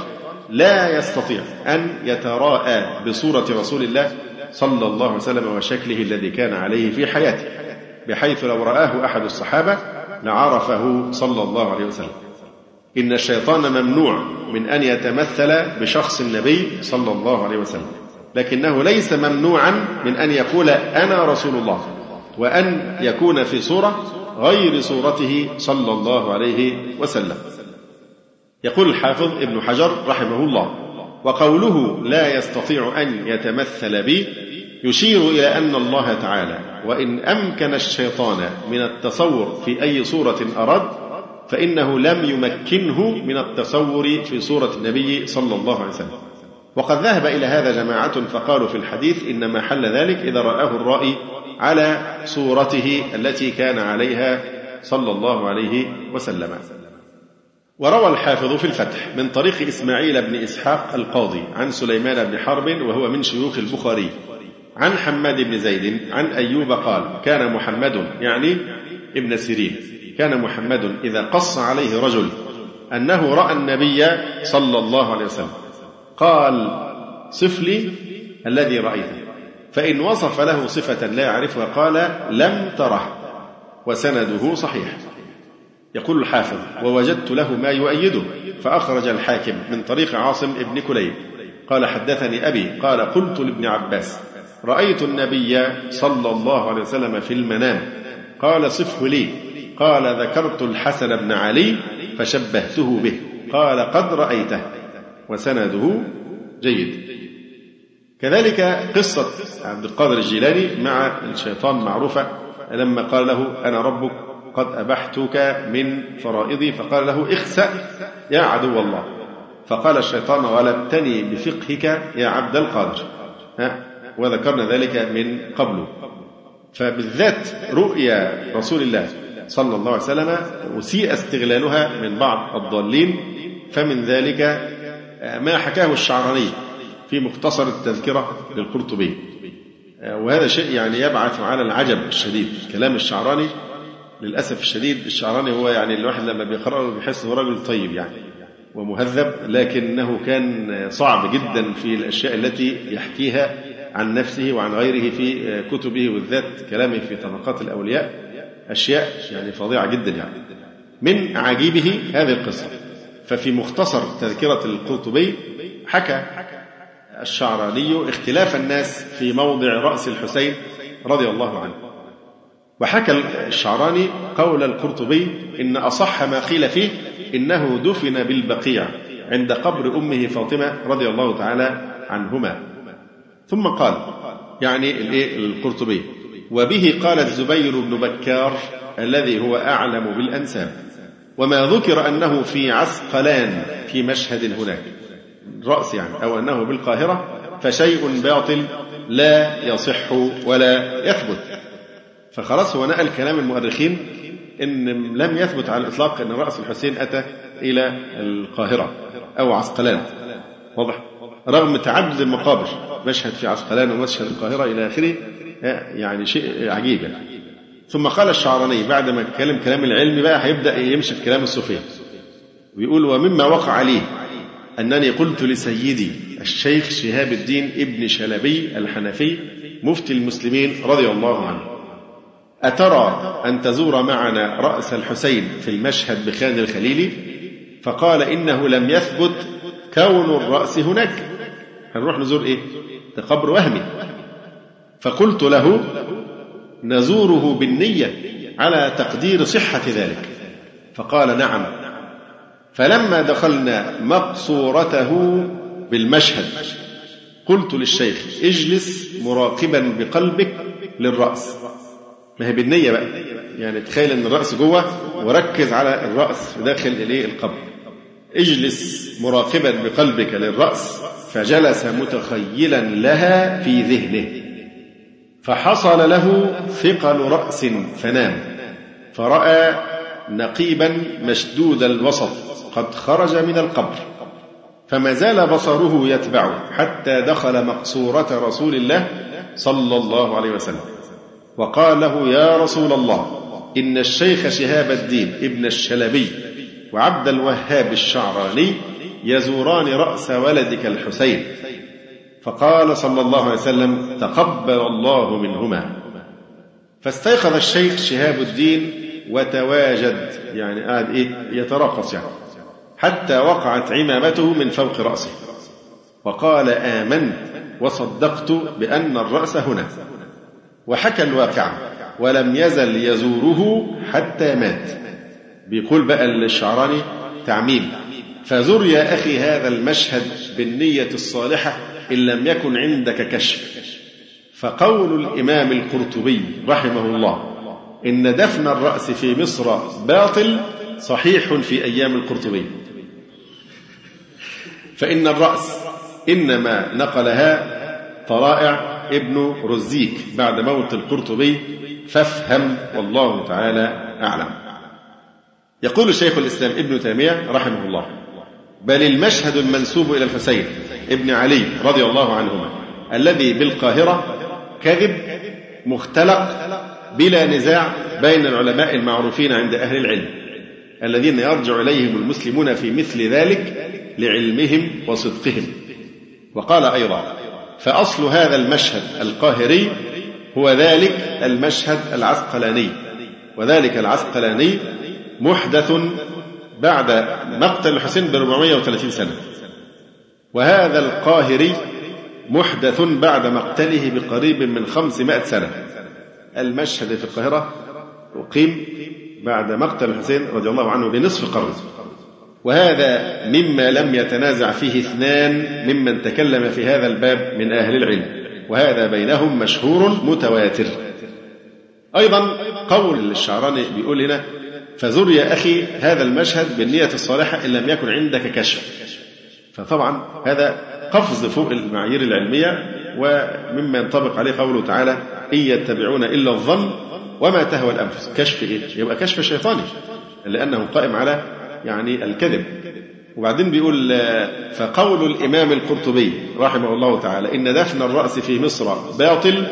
لا يستطيع أن يتراءى بصورة رسول الله صلى الله عليه وسلم وشكله الذي كان عليه في حياته بحيث لو رآه أحد الصحابة لعرفه صلى الله عليه وسلم. إن الشيطان ممنوع من أن يتمثل بشخص النبي صلى الله عليه وسلم لكنه ليس ممنوعا من أن يقول أنا رسول الله وأن يكون في صورة غير صورته صلى الله عليه وسلم. يقول الحافظ ابن حجر رحمه الله وقوله لا يستطيع أن يتمثل بي يشير إلى أن الله تعالى وإن أمكن الشيطان من التصور في أي صورة أراد فإنه لم يمكنه من التصور في صورة النبي صلى الله عليه وسلم. وقد ذهب إلى هذا جماعة فقالوا في الحديث إن محل ذلك إذا رآه الرائي على صورته التي كان عليها صلى الله عليه وسلم. وروى الحافظ في الفتح من طريق إسماعيل بن إسحاق القاضي عن سليمان بن حرب وهو من شيوخ البخاري عن حماد بن زيد عن أيوب قال كان محمد يعني ابن سيرين كان محمد إذا قص عليه رجل أنه رأى النبي صلى الله عليه وسلم قال صف لي الذي رأيته. فإن وصف له صفة لا يعرفها قال لم تره. وسنده صحيح. يقول الحافظ ووجدت له ما يؤيده. فأخرج الحاكم من طريق عاصم ابن كليب. قال حدثني أبي. قال قلت لابن عباس رأيت النبي صلى الله عليه وسلم في المنام. قال صفه لي. قال ذكرت الحسن بن علي فشبهته به. قال قد رأيته. وسنده جيد. كذلك قصة عبد القادر الجيلاني مع الشيطان معروفة. لما قال له أنا ربك قد أبحتك من فرائضي فقال له اخسأ يا عدو الله فقال الشيطان غلبتني بفقهك يا عبد القادر ها وذكرنا ذلك من قبل. فبالذات رؤيا رسول الله صلى الله عليه وسلم أسيء استغلالها من بعض الضالين. فمن ذلك ما حكاه الشعراني في مختصر التذكرة للقرطبي. وهذا شيء يعني يبعث على العجب الشديد. كلام الشعراني للأسف الشديد الشعراني هو يعني الواحد لما بيقرأه بيحس هو راجل طيب يعني ومهذب لكنه كان صعب جدا في الأشياء التي يحكيها عن نفسه وعن غيره في كتبه وبالذات كلامه في طبقات الأولياء أشياء يعني فظيعة جدا يعني. من عجيبه هذه القصة. ففي مختصر تذكرة القرطبي حكى الشعراني اختلاف الناس في موضع رأس الحسين رضي الله عنه. وحكى الشعراني قول القرطبي إن أصح ما قيل فيه إنه دفن بالبقيع عند قبر أمه فاطمة رضي الله تعالى عنهما. ثم قال يعني القرطبي وبه قال الزبير بن بكار الذي هو أعلم بالأنساب وما ذكر أنه في عسقلان في مشهد هناك. رأس يعني أو أنه بالقاهرة فشيء باطل لا يصح ولا يثبت. فخلاص هو نقل كلام المؤرخين إن لم يثبت على الإطلاق إن رأس الحسين أتى إلى القاهرة أو عسقلان. واضح؟ رغم تعدد المقابر مشهد في عسقلان ومشهد القاهرة إلى آخره يعني شيء عجيب يعني. ثم قال الشعراني بعد ما اتكلم كلام العلم بقى هيبدأ يمشي في كلام الصوفية. ويقول ومما وقع عليه أنني قلت لسيدي الشيخ شهاب الدين ابن شلبي الحنفي مفتي المسلمين رضي الله عنه. أترى أن تزور معنا رأس الحسين في المشهد بخان الخليلي؟ فقال إنه لم يثبت كون الرأس هناك. هنروح نزور إيه؟ ده قبر وهمي. فقلت له نزوره بالنية على تقدير صحة ذلك. فقال نعم. فلما دخلنا مقصورته بالمشهد قلت للشيخ اجلس مراقبا بقلبك للرأس. ما هي بالنية بقى. يعني تخيل إن الرأس جوه وركز على الرأس داخل إليه القبر. اجلس مراقبا بقلبك للرأس فجلس متخيلا لها في ذهنه. فحصل له ثقل رأس فنام. فرأى نقيبا مشدود الوسط قد خرج من القبر. فما زال بصره يتبعه حتى دخل مقصورة رسول الله صلى الله عليه وسلم. وقال له يا رسول الله إن الشيخ شهاب الدين ابن الشلبي وعبد الوهاب الشعراني يزوران رأس ولدك الحسين. فقال صلى الله عليه وسلم تقبل الله منهما. فاستيقظ الشيخ شهاب الدين وتواجد يعني قاعد إيه يتراقص يعني حتى وقعت عمامته من فوق رأسه. وقال آمنت وصدقت بأن الرأس هنا. وحكى الواقع ولم يزل يزوره حتى مات. بيقول بقى الشعراني تعميم. فزر يا أخي هذا المشهد بالنية الصالحة إن لم يكن عندك كشف. فقول الإمام القرطبي رحمه الله إن دفن الرأس في مصر باطل صحيح في أيام القرطبي. فإن الرأس إنما نقلها طلائع ابن رزيك بعد موت القرطبي فافهم والله تعالى أعلم. يقول الشيخ الإسلام ابن تيمية رحمه الله بل المشهد المنسوب إلى الحسين ابن علي رضي الله عنهما الذي بالقاهرة كذب مختلق بلا نزاع بين العلماء المعروفين عند أهل العلم الذين يرجع إليهم المسلمون في مثل ذلك لعلمهم وصدقهم. وقال أيضا فأصل هذا المشهد القاهري هو ذلك المشهد العسقلاني. وذلك العسقلاني محدث بعد مقتل الحسين ب 430 سنة. وهذا القاهري محدث بعد مقتله بقريب من 500 سنة. المشهد في القاهرة أقيم بعد مقتل الحسين رضي الله عنه بنصف قرن. وهذا مما لم يتنازع فيه اثنان ممن تكلم في هذا الباب من أهل العلم وهذا بينهم مشهور متواتر. أيضا قول الشعراني بيقول هنا فزر يا أخي هذا المشهد بالنية الصالحة إن لم يكن عندك كشف. فطبعا هذا قفز فوق المعايير العلمية ومما ينطبق عليه قوله تعالى إن يتبعون إلا الظن وما تهوى الأنفس. كشف إيه؟ يبقى كشف شيطاني لأنه قائم على يعني الكذب. وبعدين بيقول فقول الإمام القرطبي رحمه الله تعالى إن دفن الرأس في مصر باطل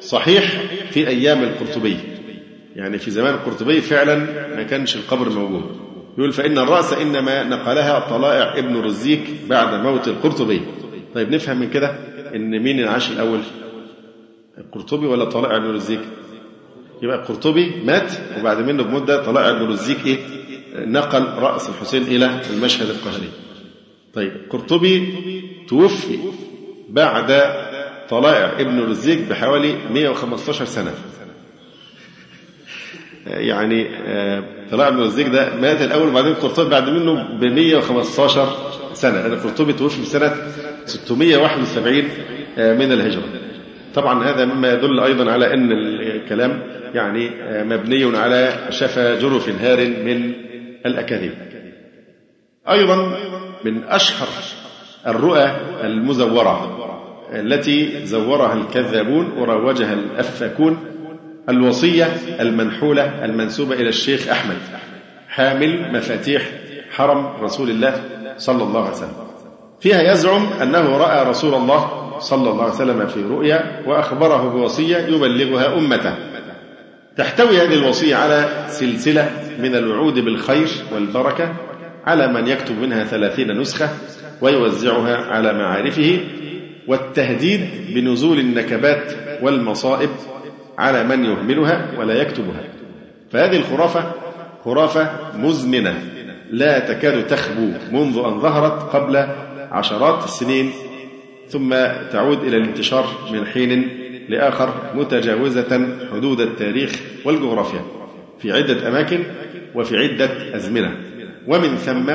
صحيح في أيام القرطبي. يعني في زمان القرطبي فعلا ما كانش القبر موجود. يقول فإن الرأس إنما نقلها طلائع ابن رزيك بعد موت القرطبي. طيب نفهم من كده إن مين العاش الأول؟ القرطبي ولا طلائع ابن رزيك يبقى القرطبي مات وبعد منه بمدة طلائع ابن رزيك إيه؟ نقل رأس الحسين إلى المشهد القهري. طيب قرطبي توفي بعد طلائع ابن رزيك بحوالي 115 سنة. يعني طلائع ابن رزيك ده مات الأول وبعدين قرطبي بعد منه ب 115 سنة. يعني قرطبي توفي في سنة 671 من الهجرة. طبعا هذا مما يدل أيضا على أن الكلام يعني مبني على شفا جرف هار من الأكاذيب. أيضا من أشهر الرؤى المزورة التي زورها الكذابون وروجها الأفاكون الوصية المنحولة المنسوبة إلى الشيخ أحمد حامل مفاتيح حرم رسول الله صلى الله عليه وسلم. فيها يزعم أنه رأى رسول الله صلى الله عليه وسلم في رؤيا وأخبره بوصية يبلغها أمته. تحتوي هذه الوصية على سلسلة من الوعود بالخير والبركة على من يكتب منها ثلاثين نسخة ويوزعها على معارفه والتهديد بنزول النكبات والمصائب على من يهملها ولا يكتبها. فهذه الخرافة خرافة مزمنة لا تكاد تخبو منذ أن ظهرت قبل عشرات السنين ثم تعود إلى الانتشار من حين لآخر متجاوزة حدود التاريخ والجغرافيا في عدة أماكن وفي عدة أزمنة. ومن ثم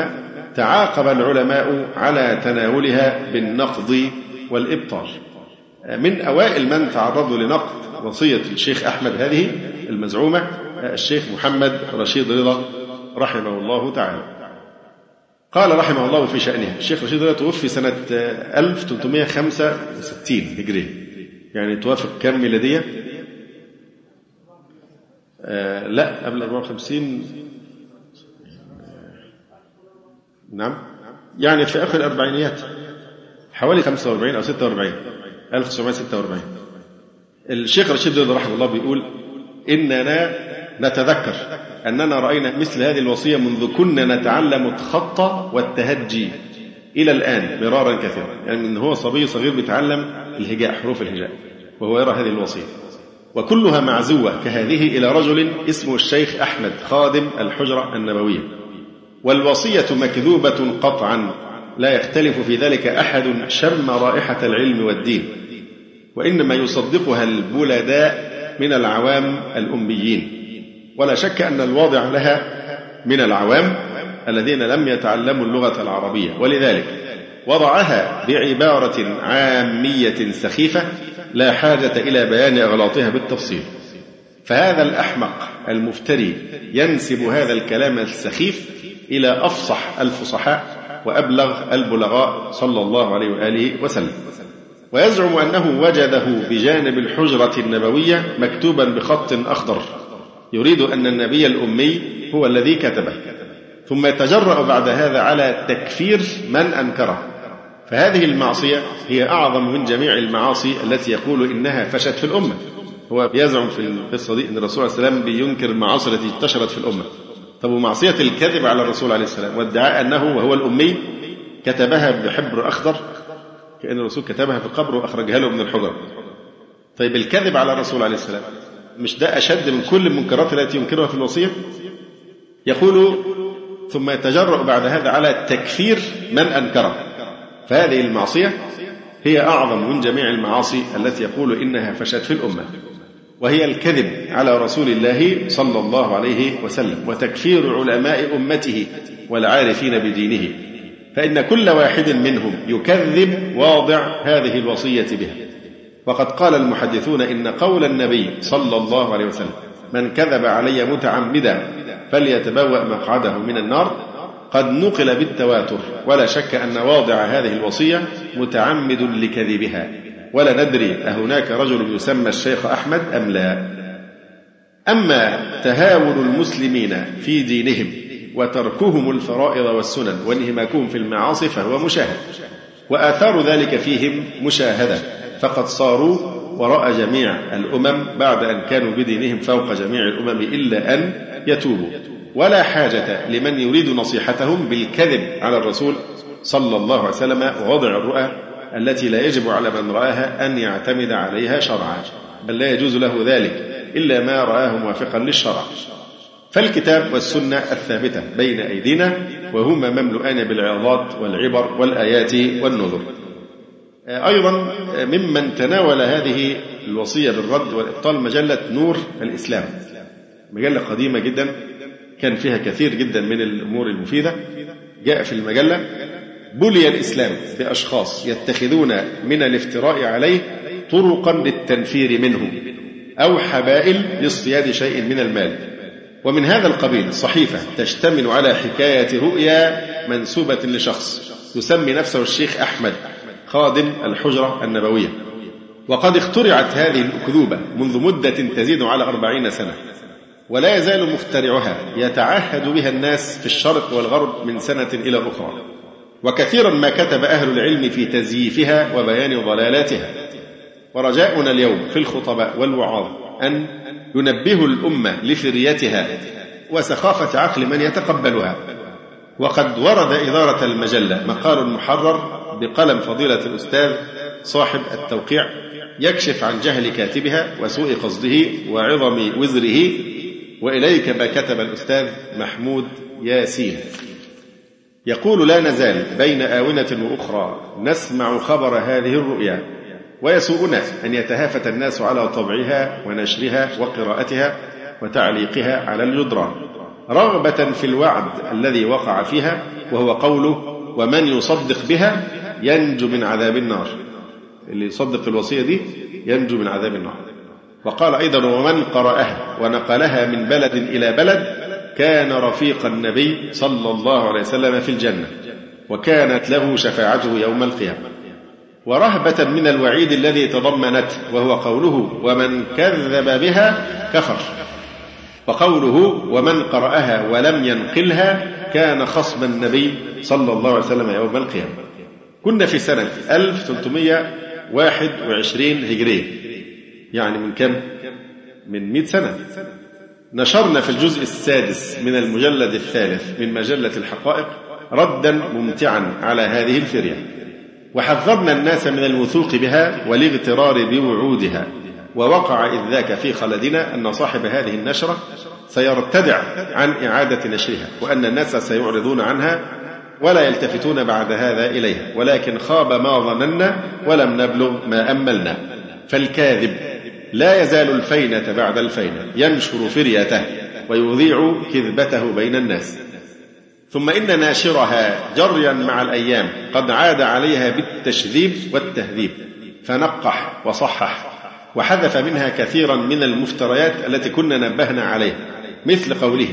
تعاقب العلماء على تناولها بالنقض والإبطال. من أوائل من تعرضوا لنقد وصية الشيخ أحمد هذه المزعومة الشيخ محمد رشيد رضا رحمه الله تعالى. قال رحمه الله في شأنها الشيخ رشيد رضا توفي سنة 1365 هجرية. يعني توافق كم ميلادية؟ آه لا قبل 54 نعم. يعني في آخر الأربعينيات حوالي 45 أو 46 1946 الشيخ رشيد رحمه الله بيقول إننا نتذكر أننا رأينا مثل هذه الوصية منذ كنا نتعلم الخط والتهجي إلى الآن مرارا كثيرا. يعني من هو صبي صغير بيتعلم الهجاء حروف الهجاء وهو يرى هذه الوصية. وكلها معزوة كهذه إلى رجل اسمه الشيخ أحمد خادم الحجرة النبوية. والوصية مكذوبة قطعا لا يختلف في ذلك أحد شم رائحة العلم والدين وإنما يصدقها البلداء من العوام الأميين. ولا شك أن الواضع لها من العوام الذين لم يتعلموا اللغة العربية. ولذلك وضعها بعبارة عامية سخيفة لا حاجة إلى بيان أغلاطها بالتفصيل. فهذا الأحمق المفتري ينسب هذا الكلام السخيف إلى أفصح الفصحاء وأبلغ البلغاء صلى الله عليه وآله وسلم. ويزعم أنه وجده بجانب الحجرة النبوية مكتوبا بخط أخضر. يريد أن النبي الأمي هو الذي كتبه. ثم يتجرأ بعد هذا على تكفير من أنكره. فهذه المعصية هي أعظم من جميع المعاصي التي يقول إنها فشت في الأمة. هو بيزعم في القصة دي أن الرسول عليه السلام بينكر المعاصي التي انتشرت في الأمة. طب ومعصية الكذب على الرسول عليه السلام وادعاء أنه وهو الأمي كتبها بحبر أخضر كأن الرسول كتبها في القبر وأخرجها له من الحجر. طيب الكذب على الرسول عليه السلام مش ده أشد من كل المنكرات التي ينكرها في الوصية؟ يقول ثم يتجرأ بعد هذا على تكفير من أنكره. فهذه المعصية هي أعظم من جميع المعاصي التي يقول إنها فشت في الأمة. وهي الكذب على رسول الله صلى الله عليه وسلم وتكفير علماء أمته والعارفين بدينه. فإن كل واحد منهم يكذب واضع هذه الوصية بها. وقد قال المحدثون إن قول النبي صلى الله عليه وسلم من كذب علي متعمدا فليتبوأ مقعده من النار قد نقل بالتواتر. ولا شك أن واضع هذه الوصية متعمد لكذبها. ولا ندري أهناك رجل يسمى الشيخ أحمد أم لا. أما تهاون المسلمين في دينهم وتركهم الفرائض والسنن وانهماكهم في المعاصي فهو مشاهد وآثار ذلك فيهم مشاهدة فقد صاروا وراء جميع الأمم بعد أن كانوا بدينهم فوق جميع الأمم إلا أن يتوبوا. ولا حاجة لمن يريد نصيحتهم بالكذب على الرسول صلى الله عليه وسلم ووضع الرؤى التي لا يجب على من رآها أن يعتمد عليها شرعا بل لا يجوز له ذلك إلا ما رآه موافقا للشرع. فالكتاب والسنة الثابتة بين أيدينا وهما مملوءان بالعظات والعبر والآيات والنذر. أيضا ممن تناول هذه الوصية بالرد والإبطال مجلة نور الإسلام. مجلة قديمة جدا كان فيها كثير جدا من الأمور المفيدة جاء في المجلة. بلي الإسلام بأشخاص يتخذون من الافتراء عليه طرقا للتنفير منه أو حبائل لاصطياد شيء من المال. ومن هذا القبيل صحيفة تشتمل على حكاية رؤيا منسوبة لشخص يسمي نفسه الشيخ أحمد خادم الحجرة النبوية. وقد اخترعت هذه الأكذوبة منذ مدة تزيد على أربعين سنة ولا يزال مخترعها يتعهد بها الناس في الشرق والغرب من سنة إلى أخرى. وكثيرا ما كتب أهل العلم في تزييفها وبيان ضلالاتها. ورجاؤنا اليوم في الخطباء والوعاظ أن ينبهوا الأمة لفريتها وسخافة عقل من يتقبلها. وقد ورد إدارة المجلة مقال محرر بقلم فضيلة الأستاذ صاحب التوقيع يكشف عن جهل كاتبها وسوء قصده وعظم وزره. وإليك ما كتب الأستاذ محمود ياسين. يقول لا نزال بين آونة وأخرى نسمع خبر هذه الرؤيا ويسوءنا أن يتهافت الناس على طبعها ونشرها وقراءتها وتعليقها على الجدران رغبة في الوعد الذي وقع فيها وهو قوله ومن يصدق بها ينجو من عذاب النار. اللي يصدق الوصية دي ينجو من عذاب النار. وقال أيضا ومن قرأها ونقلها من بلد إلى بلد كان رفيق النبي صلى الله عليه وسلم في الجنة وكانت له شفاعته يوم القيامة. ورهبة من الوعيد الذي تضمنته وهو قوله ومن كذب بها كفر وقوله ومن قرأها ولم ينقلها كان خصم النبي صلى الله عليه وسلم يوم القيامة كنا في سنة 1321 هجرية يعني من كم؟ من 100 سنة. نشرنا في الجزء السادس من المجلد الثالث من مجلة الحقائق ردا ممتعا على هذه الفرية. وحذرنا الناس من الوثوق بها والاغترار بوعودها. ووقع إذ ذاك في خلدنا أن صاحب هذه النشرة سيرتدع عن إعادة نشرها وأن الناس سيعرضون عنها ولا يلتفتون بعد هذا إليها. ولكن خاب ما ظننا ولم نبلغ ما أملنا. فالكاذب لا يزال الفينة بعد الفينة ينشر فريته ويذيع كذبته بين الناس. ثم إن ناشرها جريا مع الأيام قد عاد عليها بالتشذيب والتهذيب فنقح وصحح وحذف منها كثيرا من المفتريات التي كنا نبهنا عليها مثل قوله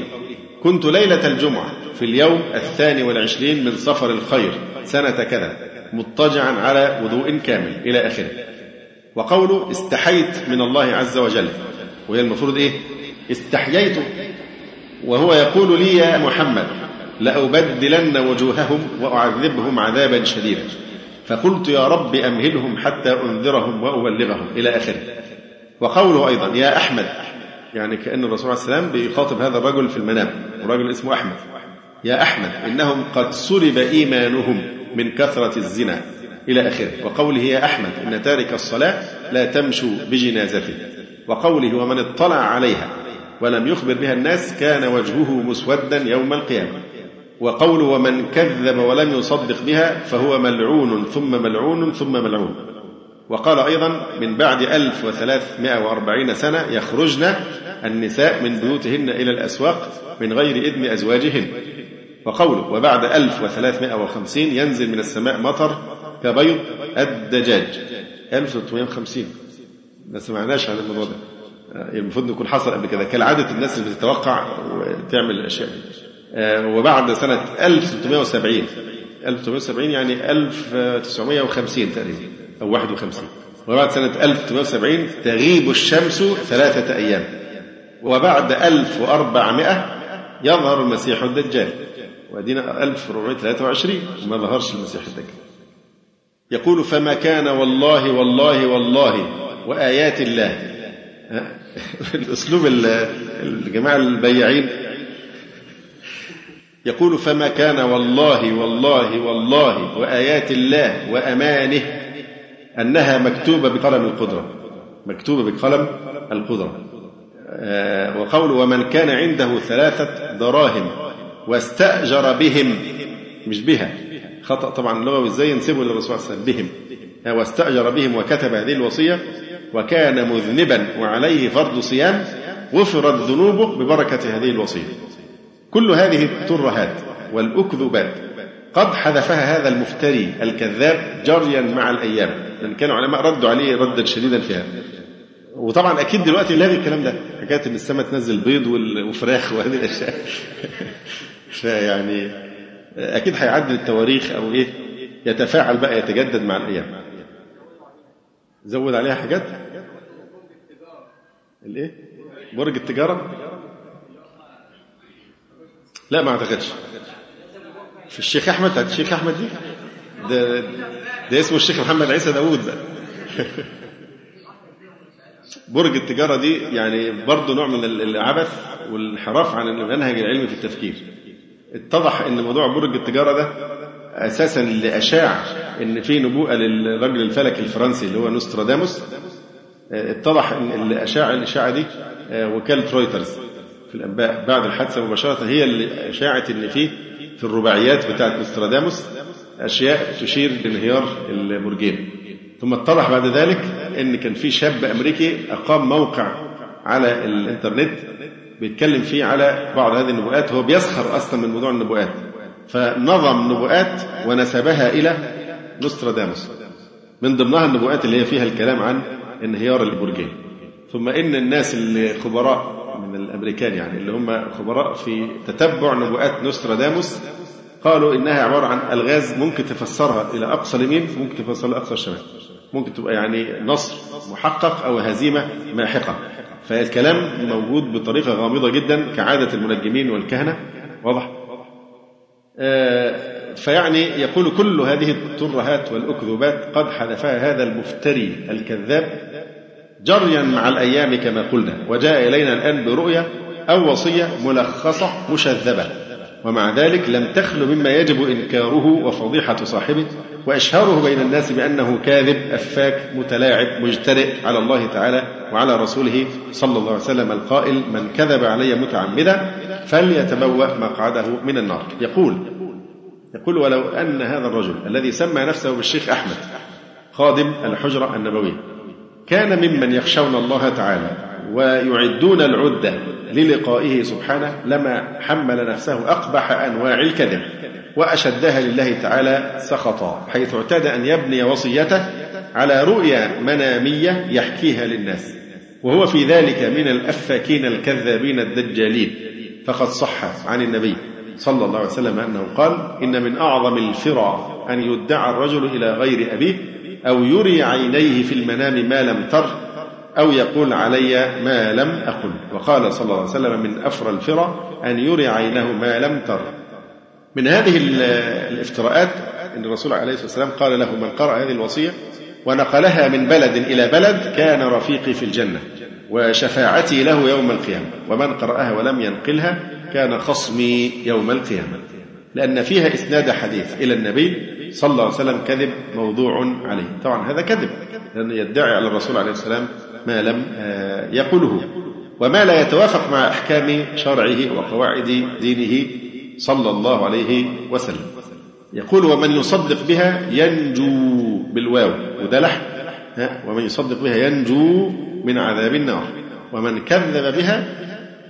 كنت ليلة الجمعة في اليوم الثاني والعشرين من صفر الخير سنة كذا مضطجعا على وضوء كامل إلى آخره. وقوله استحيت من الله عز وجل. وهي المفروض إيه؟ استحييت. وهو يقول لي يا محمد لأبدلن وجوههم وأعذبهم عذابا شديدا. فقلت يا رب أمهلهم حتى أنذرهم وأبلغهم. إلى آخره. وقوله أيضا يا أحمد يعني كأن الرسول عليه السلام بيخاطب هذا الرجل في المنام. ورجل اسمه أحمد. يا أحمد إنهم قد سلب إيمانهم من كثرة الزنا. إلى آخره. وقوله يا أحمد إن تارك الصلاة لا تمشوا بجنازته وقوله ومن اطلع عليها ولم يخبر بها الناس كان وجهه مسودا يوم القيامة. وقوله ومن كذب ولم يصدق بها فهو ملعون ثم ملعون ثم ملعون. وقال أيضا من بعد 1340 سنة يخرجن النساء من بيوتهن إلى الأسواق من غير إذن أزواجهن. وقوله وبعد 1350 ينزل من السماء مطر كبيض الدجاج. 1350 ما سمعناش عن الموضوع ده. المفروض يكون حصل قبل كده. كالعادة الناس اللي بتتوقع وتعمل الأشياء دي. آه، وبعد سنة 1370 1370 يعني 1950 تقريبا أو 51 وبعد سنة 1370 تغيب الشمس ثلاثة أيام. وبعد 1400 يظهر المسيح الدجال. وأدينا 1423 وما ظهرش المسيح الدجال. يقول فما كان والله والله والله وآيات الله. الأسلوب الجماعة البياعين. يقول فما كان والله والله والله وآيات الله وأمانه أنها مكتوبة بقلم القدرة. مكتوبة بقلم القدرة. آه، وقول ومن كان عنده ثلاثة دراهم واستأجر بهم مش بها. خطأ طبعا اللغوي إزاي ينسبه للرسول صلى الله عليه وسلم؟ بهم. واستأجر بهم وكتب هذه الوصية وكان مذنبا وعليه فرض صيام غفرت ذنوبه ببركة هذه الوصية. كل هذه الترهات والأكذوبات قد حذفها هذا المفتري الكذاب جريا مع الأيام. لأن كانوا علماء ردوا عليه ردا شديدا فيها وطبعا أكيد دلوقتي لاغي الكلام ده. حكاية إن السماء تنزل بيض وفراخ وهذه الأشياء. فيعني أكيد هيعدل التواريخ أو إيه يتفاعل بقى يتجدد مع الأيام. زود عليها حاجات؟ الإيه؟ برج التجارة؟ لا ما أعتقدش. في الشيخ أحمد؟ بتاعت الشيخ أحمد دي؟ ده ده اسمه الشيخ محمد عيسى داوود بقى. برج التجارة دي يعني برضه نوع من العبث والانحراف عن المنهج العلمي في التفكير. اتضح إن موضوع برج التجارة ده أساسا اللي اشاع إن في نبوءة للرجل الفلكي الفرنسي اللي هو نوستراداموس. اتضح إن اللي اشاع الإشاعة دي آه، وكالة رويترز في الأنباء بعد الحادثة مباشرة هي اللي أشاعت إن في في الرباعيات بتاعه نوستراداموس أشياء تشير لانهيار البرجين ثم اتضح بعد ذلك إن كان في شاب أمريكي أقام موقع على الإنترنت بيتكلم فيه على بعض هذه النبوءات هو بيسخر أصلا من موضوع النبوءات. فنظم نبوءات ونسبها إلى نوستراداموس. من ضمنها النبوءات اللي هي فيها الكلام عن انهيار البرجين. ثم إن الناس اللي خبراء من الأمريكان يعني اللي هم خبراء في تتبع نبوءات نوستراداموس قالوا إنها عبارة عن ألغاز ممكن تفسرها إلى أقصى اليمين ممكن تفسرها لاقصى الشمال. ممكن تبقى يعني نصر محقق أو هزيمة ماحقه فالكلام موجود بطريقة غامضة جدا كعادة المنجمين والكهنة. واضح؟ آه، فيعني يقول كل هذه الترهات والأكذوبات قد حذفها هذا المفتري الكذاب جريا مع الأيام كما قلنا وجاء إلينا الآن برؤية أو وصية ملخصة مشذبة. ومع ذلك لم تخل مما يجب إنكاره وفضيحة صاحبه وإشهاره بين الناس بأنه كاذب أفاك متلاعب مجترئ على الله تعالى وعلى رسوله صلى الله عليه وسلم القائل من كذب علي متعمدا فليتبوأ مقعده من النار. يقول يقول ولو أن هذا الرجل الذي سمى نفسه بالشيخ أحمد خادم الحجرة النبوية كان ممن يخشون الله تعالى ويعدون العدة للقائه سبحانه لما حمل نفسه أقبح أنواع الكذب وأشدها لله تعالى سخطا حيث اعتاد أن يبني وصيته على رؤيا منامية يحكيها للناس. وهو في ذلك من الأفاكين الكذابين الدجالين. فقد صح عن النبي صلى الله عليه وسلم أنه قال إن من أعظم الفرع أن يدعى الرجل إلى غير أبيه أو يري عينيه في المنام ما لم تر أو يقول علي ما لم أقل. وقال صلى الله عليه وسلم من أفرى الفرع أن يري عينه ما لم تر. من هذه الافتراءات أن الرسول عليه الصلاة والسلام قال له من قرأ هذه الوصية ونقلها من بلد إلى بلد كان رفيقي في الجنة وشفاعتي له يوم القيامة. ومن قرأها ولم ينقلها كان خصمي يوم القيامة. لأن فيها إسناد حديث إلى النبي صلى الله عليه وسلم كذب موضوع عليه. طبعا هذا كذب لأنه يدعي على الرسول عليه السلام ما لم آه، يقله وما لا يتوافق مع أحكام شرعه وقواعد دينه صلى الله عليه وسلم. يقول ومن يصدق بها ينجو بالواو. وده لحن. ومن يصدق بها ينجو من عذاب النار. ومن كذب بها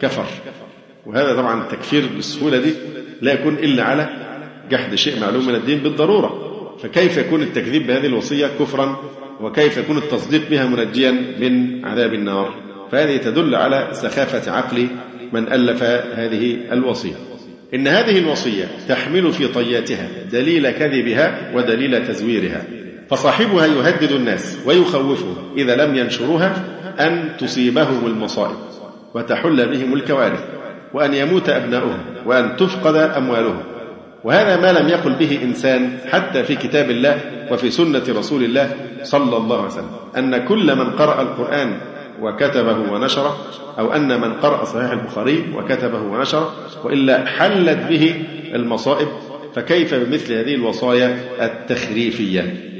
كفر. وهذا طبعا التكفير بالسهولة دي لا يكون إلا على جحد شيء معلوم من الدين بالضرورة. فكيف يكون التكذيب بهذه الوصية كفرا وكيف يكون التصديق بها منجيا من عذاب النار. فهذه تدل على سخافة عقل من ألف هذه الوصية. إن هذه الوصية تحمل في طياتها دليل كذبها ودليل تزويرها فصاحبها يهدد الناس ويخوفهم إذا لم ينشروها أن تصيبهم المصائب وتحل بهم الكوارث وأن يموت أبناؤهم وأن تفقد أموالهم. وهذا ما لم يقل به إنسان حتى في كتاب الله وفي سنة رسول الله صلى الله عليه وسلم أن كل من قرأ القرآن وكتبه ونشره أو أن من قرأ صحيح البخاري وكتبه ونشره وإلا حلت به المصائب فكيف بمثل هذه الوصايا التخريفية؟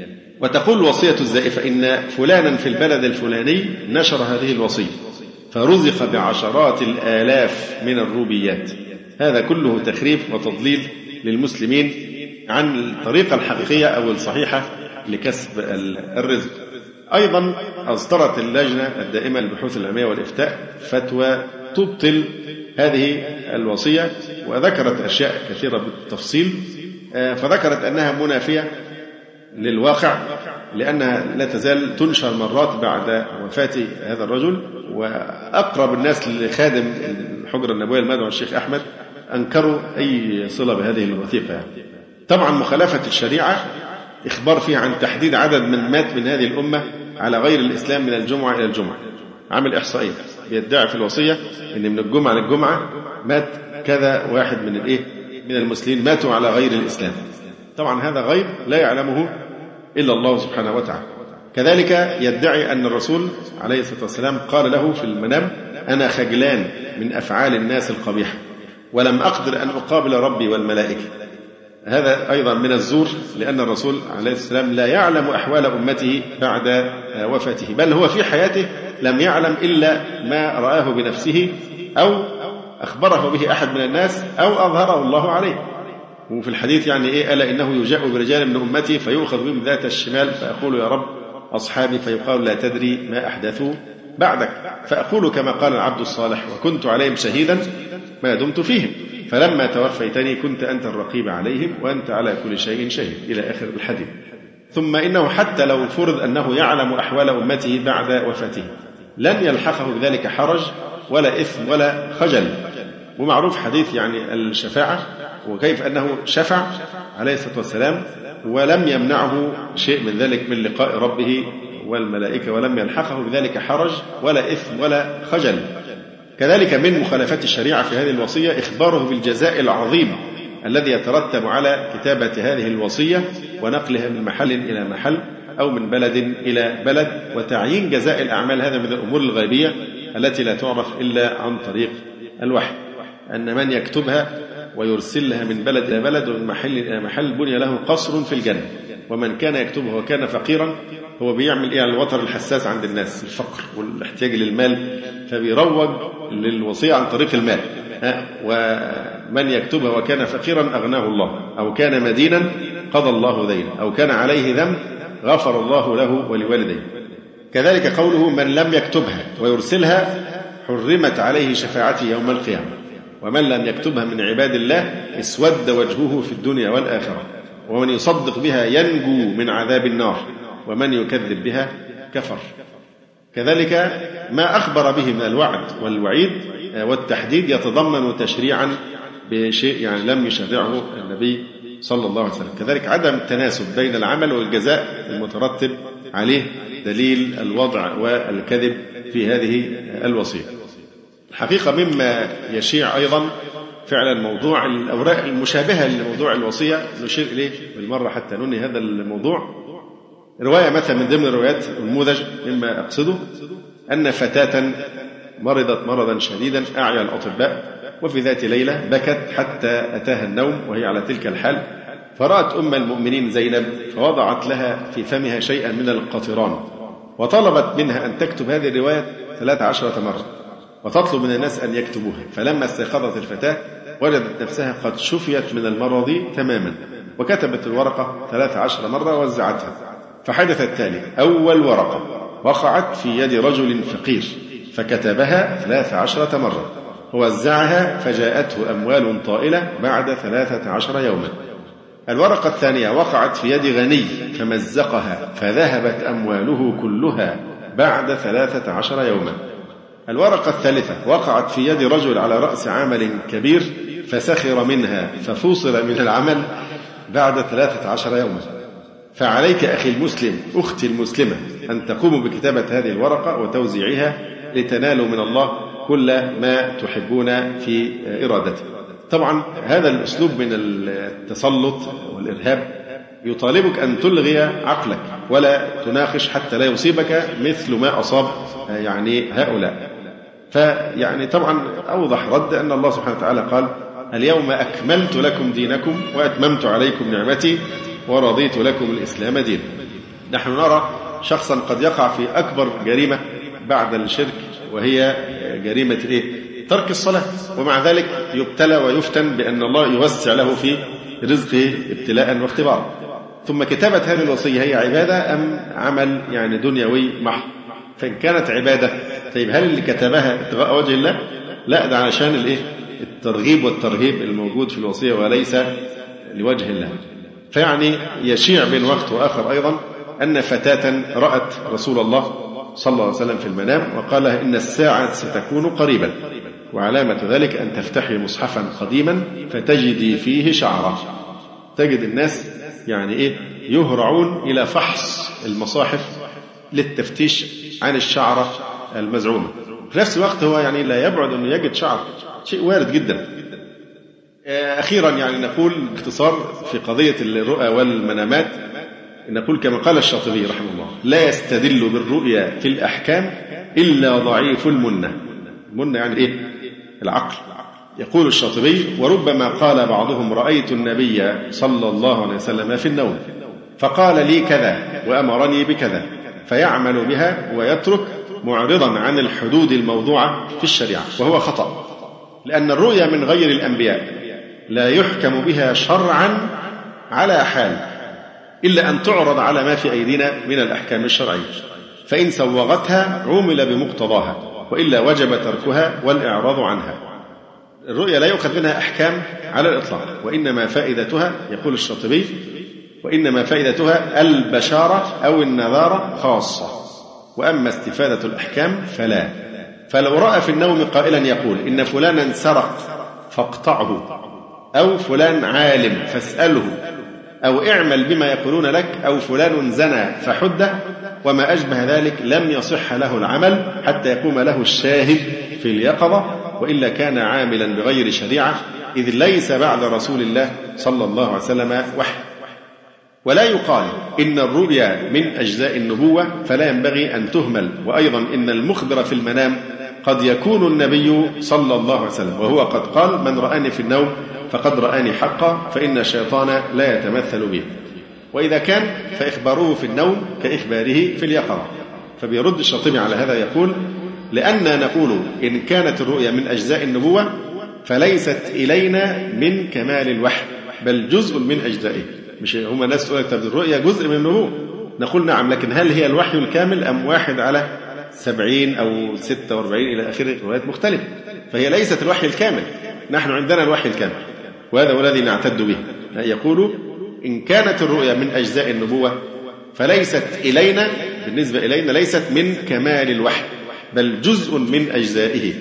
وتقول الوصية الزائفة إن فلانا في البلد الفلاني نشر هذه الوصية فرزق بعشرات الآلاف من الروبيات هذا كله تخريف وتضليل للمسلمين عن الطريقة الحقيقية أو الصحيحة لكسب الرزق. أيضا أصدرت اللجنة الدائمة للبحوث العلمية والإفتاء فتوى تبطل هذه الوصية وذكرت أشياء كثيرة بالتفصيل. آه، فذكرت أنها منافية للواقع لأنها لا تزال تنشر مرات بعد وفاة هذا الرجل وأقرب الناس لخادم الحجرة النبوية المدعو الشيخ أحمد أنكروا أي صلة بهذه الوثيقة يعني. طبعا مخالفة الشريعة إخبار فيها عن تحديد عدد من مات من هذه الأمة على غير الإسلام من الجمعة إلى الجمعة. عامل إحصائية بيدعي في الوصية أن من الجمعة للجمعة مات كذا واحد من الإيه؟ من المسلمين ماتوا على غير الإسلام. طبعا هذا غيب لا يعلمه إلا الله سبحانه وتعالى. كذلك يدعي أن الرسول عليه الصلاة والسلام قال له في المنام أنا خجلان من أفعال الناس القبيحة. ولم أقدر أن أقابل ربي والملائكة. هذا أيضا من الزور لأن الرسول عليه السلام لا يعلم أحوال أمته بعد وفاته بل هو في حياته لم يعلم إلا ما رآه بنفسه أو أخبره به أحد من الناس أو أظهره الله عليه. وفي الحديث يعني إيه؟ ألا إنه يجاء برجال من أمتي فيؤخذ بهم ذات الشمال فأقول يا رب أصحابي فيقال لا تدري ما أحدثوا بعدك. فأقول كما قال العبد الصالح وكنت عليهم شهيدا ما دمت فيهم. فلما توفيتني كنت أنت الرقيب عليهم وأنت على كل شيء شهيد. إلى آخر الحديث. ثم إنه حتى لو فرض أنه يعلم أحوال أمته بعد وفاته لن يلحقه بذلك حرج ولا إثم ولا خجل. ومعروف حديث يعني الشفاعة وكيف أنه شفع عليه الصلاة والسلام ولم يمنعه شيء من ذلك من لقاء ربه والملائكة ولم يلحقه بذلك حرج ولا إثم ولا خجل. كذلك من مخالفات الشريعة في هذه الوصية إخباره بالجزاء العظيم الذي يترتب على كتابة هذه الوصية ونقلها من محل إلى محل أو من بلد إلى بلد وتعيين جزاء الأعمال. هذا من الأمور الغيبية التي لا تعرف إلا عن طريق الوحي أن من يكتبها ويرسلها من بلد إلى بلد ومن محل إلى محل بني له قصر في الجنة ومن كان يكتبها وكان فقيرا هو بيعمل إيه؟ على الوتر الحساس عند الناس الفقر والاحتياج للمال فبيروج للوصية عن طريق المال ومن يكتبها وكان فقيرا أغناه الله أو كان مدينا قضى الله دينه أو كان عليه ذنب غفر الله له ولوالديه. كذلك قوله من لم يكتبها ويرسلها حرمت عليه شفاعتي يوم القيامة ومن لم يكتبها من عباد الله اسود وجهه في الدنيا والآخرة ومن يصدق بها ينجو من عذاب النار. ومن يكذب بها كفر. كذلك ما أخبر به من الوعد والوعيد والتحديد يتضمن تشريعا بشيء يعني لم يشرعه النبي صلى الله عليه وسلم. كذلك عدم التناسب بين العمل والجزاء المترتب عليه دليل الوضع والكذب في هذه الوصية. الحقيقة مما يشيع أيضا فعلا موضوع الأوراق المشابهة لموضوع الوصية نشير إليه بالمرة حتى ننهي هذا الموضوع. رواية مثلا من ضمن الروايات النموذج مما أقصده أن فتاة مرضت مرضا شديدا أعيا الأطباء وفي ذات ليلة بكت حتى أتاها النوم وهي على تلك الحال فرأت أم المؤمنين زينب فوضعت لها في فمها شيئا من القطران وطلبت منها أن تكتب هذه الرواية ثلاث عشرة مرة وتطلب من الناس أن يكتبوها. فلما استيقظت الفتاة وجدت نفسها قد شفيت من المرض تماما وكتبت الورقة ثلاث عشر مرة ووزعتها. فحدث التالي. أول ورقة. وقعت في يد رجل فقير فكتبها ثلاث عشرة مرة. ووزعها فجاءته أموال طائلة بعد ثلاثة عشر يوما. الورقة الثانية وقعت في يد غني فمزقها فذهبت أمواله كلها بعد ثلاثة عشر يوما. الورقة الثالثة وقعت في يد رجل على رأس عمل كبير فسخر منها ففوصل من العمل بعد ثلاثة عشر يوما. فعليك أخي المسلم أختي المسلمة أن تقوموا بكتابة هذه الورقة وتوزيعها لتنالوا من الله كل ما تحبون في إرادته. طبعا هذا الأسلوب من التسلط والإرهاب يطالبك أن تلغي عقلك ولا تناقش حتى لا يصيبك مثل ما أصاب يعني هؤلاء. فيعني طبعا أوضح رد أن الله سبحانه وتعالى قال اليوم أكملت لكم دينكم وأتممت عليكم نعمتي ورضيت لكم الإسلام دينا نحن نرى شخصا قد يقع في أكبر جريمة بعد الشرك وهي جريمة إيه؟ ترك الصلاة ومع ذلك يبتلى ويفتن بأن الله يوسع له في رزقه ابتلاء واختبارا ثم كتابة هذه الوصية هي عبادة أم عمل يعني دنيوي محض فإن كانت عبادة طيب هل اللي كتبها ابتغاء وجه الله؟ لا ده علشان الإيه؟ الترغيب والترهيب الموجود في الوصية وليس لوجه الله. فيعني يشيع بين وقت وآخر أيضا أن فتاة رأت رسول الله صلى الله عليه وسلم في المنام وقال إن الساعة ستكون قريبا وعلامة ذلك أن تفتحي مصحفا قديما فتجدي فيه شعرا. تجد الناس يعني إيه؟ يهرعون إلى فحص المصاحف للتفتيش عن الشعرة المزعومة. في نفس الوقت هو يعني لا يبعد أنه يجد شعر شيء وارد جدا. أخيرا يعني نقول باختصار في قضية الرؤى والمنامات نقول كما قال الشاطبي رحمه الله لا يستدل بالرؤيا في الأحكام إلا ضعيف المنة. المنة يعني إيه؟ العقل. يقول الشاطبي وربما قال بعضهم رأيت النبي صلى الله عليه وسلم في النوم فقال لي كذا وأمرني بكذا فيعمل بها ويترك معرضا عن الحدود الموضوعة في الشريعة وهو خطأ لأن الرؤيا من غير الأنبياء. لا يحكم بها شرعا على حال إلا أن تعرض على ما في أيدينا من الأحكام الشرعية. فإن سوغتها عومل بمقتضاها وإلا وجب تركها والإعراض عنها. الرؤيا لا يؤخذ منها أحكام على الإطلاق وإنما فائدتها يقول الشاطبي وإنما فائدتها البشارة أو النذارة خاصة. وأما استفادة الأحكام فلا. فلو رأى في النوم قائلا يقول إن فلانا سرق فاقطعه. أو فلان عالم فاسأله أو اعمل بما يقولون لك أو فلان زنى فحده وما أشبه ذلك لم يصح له العمل حتى يقوم له الشاهد في اليقظة وإلا كان عاملا بغير شريعة إذ ليس بعد رسول الله صلى الله عليه وسلم وحي. ولا يقال إن الرؤيا من أجزاء النبوة فلا ينبغي أن تهمل وأيضا إن المخبر في المنام قد يكون النبي صلى الله عليه وسلم وهو قد قال من رآني في النوم فقد رآني حقا فإن الشيطان لا يتمثل به وإذا كان فإخباره في النوم كإخباره في اليقظة. فبيرد الشاطبي على هذا يقول لأننا نقول إن كانت الرؤيا من أجزاء النبوة فليست إلينا من كمال الوحي بل جزء من أجزائه. مش هم ناس تقول الرؤيا جزء من النبوة. نقول نعم لكن هل هي الوحي الكامل أم واحد على سبعين أو ستة وأربعين إلى آخره روايات مختلفة. فهي ليست الوحي الكامل. نحن عندنا الوحي الكامل. وهذا هو الذي نعتد به. يقول إن كانت الرؤيا من أجزاء النبوة فليست إلينا بالنسبة إلينا ليست من كمال الوحي بل جزء من أجزائه.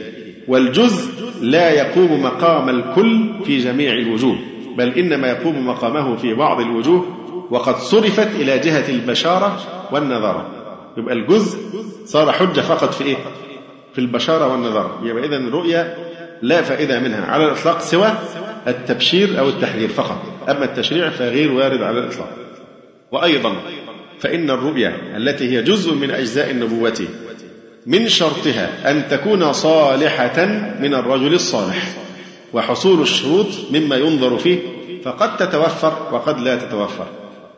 والجزء لا يقوم مقام الكل في جميع الوجوه بل إنما يقوم مقامه في بعض الوجوه وقد صرفت إلى جهة البشارة والنظرة يبقى الجزء صار حجة فقط في إيه؟ في البشارة والنظرة يبقى إذا الرؤيا لا فائدة منها على الإطلاق سوى التبشير أو التحذير فقط. أما التشريع فغير وارد على الإطلاق. وأيضا فإن الرؤيا التي هي جزء من أجزاء النبوة من شرطها أن تكون صالحة من الرجل الصالح وحصول الشروط مما ينظر فيه فقد تتوفر وقد لا تتوفر.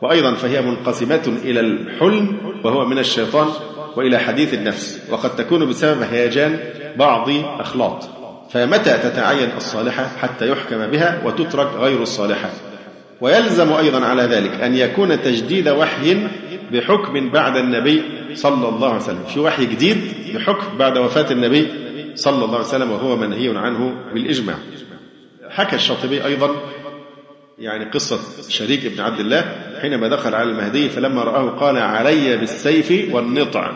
وأيضا فهي منقسمة إلى الحلم وهو من الشيطان وإلى حديث النفس وقد تكون بسبب هيجان بعض أخلاط. فمتى تتعين الصالحة حتى يحكم بها وتترك غير الصالحة؟ ويلزم أيضا على ذلك أن يكون تجديد وحي بحكم بعد النبي صلى الله عليه وسلم. في وحي جديد بحكم بعد وفاة النبي صلى الله عليه وسلم وهو منهي عنه بالإجماع. حكى الشاطبي أيضا يعني قصة شريك ابن عبد الله حينما دخل على المهدي فلما رآه قال علي بالسيف والنطع.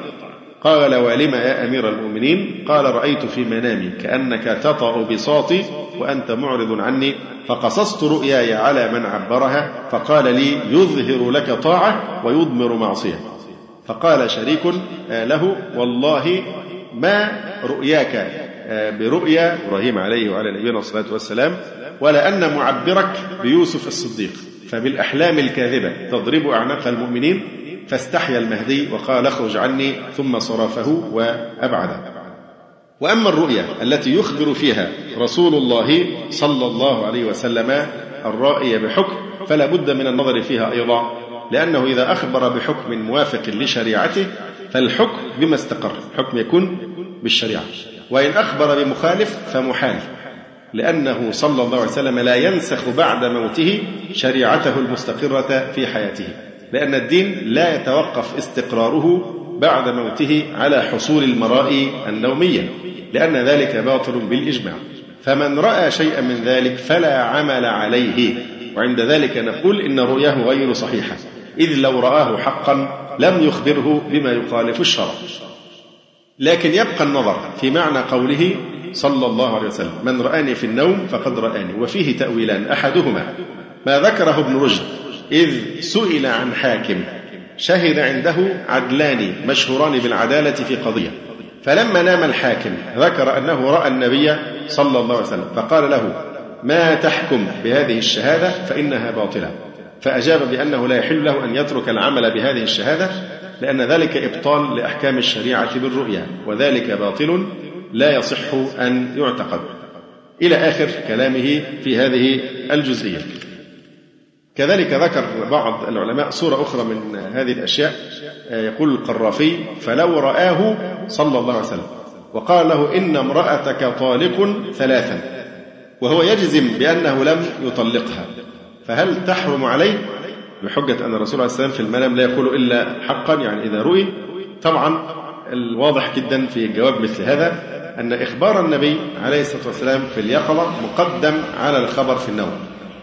قال ولم يا أمير المؤمنين؟ قال رأيت في منامي كأنك تطأ بساطي وأنت معرض عني فقصصت رؤياي على من عبرها فقال لي يظهر لك طاعة ويضمر معصية. فقال شريك له والله ما رؤياك برؤيا إبراهيم عليه وعلى نبينا الصلاة والسلام ولا أن معبرك بيوسف الصديق. فبالأحلام الكاذبة تضرب أعناق المؤمنين فاستحيا المهدي وقال اخرج عني ثم صرفه وأبعده وأما الرؤيا التي يخبر فيها رسول الله صلى الله عليه وسلم الرائي بحكم فلا بد من النظر فيها أيضا لأنه إذا أخبر بحكم موافق لشريعته فالحكم بما استقر حكم يكون بالشريعة. وإن أخبر بمخالف فمحال. لأنه صلى الله عليه وسلم لا ينسخ بعد موته شريعته المستقرة في حياته لأن الدين لا يتوقف استقراره بعد موته على حصول المرائي النومية لأن ذلك باطل بالإجماع. فمن رأى شيئا من ذلك فلا عمل عليه وعند ذلك نقول إن رؤياه غير صحيحة إذ لو رآه حقا لم يخبره بما يخالف الشرع. لكن يبقى النظر في معنى قوله صلى الله عليه وسلم. من رآني في النوم فقد رآني. وفيه تأويلان. أحدهما ما ذكره ابن رشد إذ سئل عن حاكم شهد عنده عدلان مشهوران بالعدالة في قضية. فلما نام الحاكم ذكر أنه رأى النبي صلى الله عليه وسلم. فقال له ما تحكم بهذه الشهادة؟ فإنها باطلة. فأجاب بأنه لا يحل له أن يترك العمل بهذه الشهادة لأن ذلك إبطال لأحكام الشريعة بالرؤيا وذلك باطل لا يصح أن يعتقد. إلى آخر كلامه في هذه الجزئية. كذلك ذكر بعض العلماء صورة أخرى من هذه الأشياء. يقول القرافي فلو رآه صلى الله عليه وسلم وقال له إن امرأتك طالق ثلاثا وهو يجزم بأنه لم يطلقها فهل تحرم عليه؟ بحجة أن الرسول عليه السلام في المنام لا يقول إلا حقا يعني إذا رؤي طبعا الواضح جدا في جواب مثل هذا. أن إخبار النبي عليه الصلاة والسلام في اليقظة مقدم على الخبر في النوم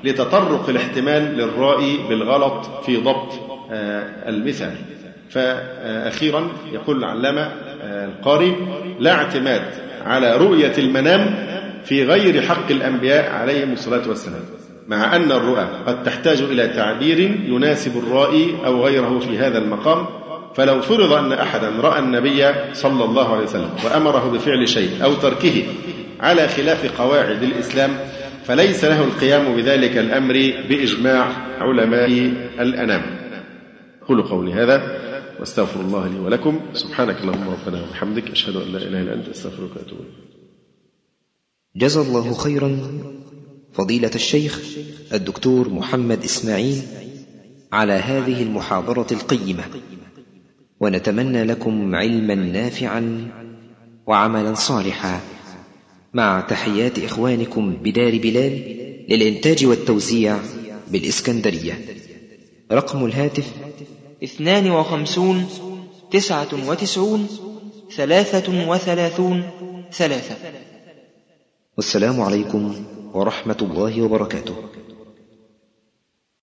لتطرق الاحتمال للرائي بالغلط في ضبط آه، المثال. فأخيرا يقول العلامة آه، القاري لا اعتماد على رؤية المنام في غير حق الأنبياء عليهم الصلاة والسلام مع أن الرؤى قد تحتاج إلى تعبير يناسب الرائي أو غيره في هذا المقام. فلو فرض أن أحدا رأى النبي صلى الله عليه وسلم وأمره بفعل شيء أو تركه على خلاف قواعد الإسلام فليس له القيام بذلك الأمر بإجماع علماء الأنام. قولوا قولي هذا واستغفر الله لي ولكم. سبحانك اللهم ربنا وبحمدك أشهد أن لا إله إلا أنت أستغفرك وأتوب جزا الله خيرا فضيلة الشيخ الدكتور محمد إسماعيل على هذه المحاضرة القيمة. ونتمنى لكم علما نافعا وعملا صالحا. مع تحيات إخوانكم بدار بلال للإنتاج والتوزيع بالإسكندرية. رقم الهاتف اثنان وخمسون تسعة وتسعون ثلاثة وثلاثون ثلاثة. والسلام عليكم ورحمة الله وبركاته.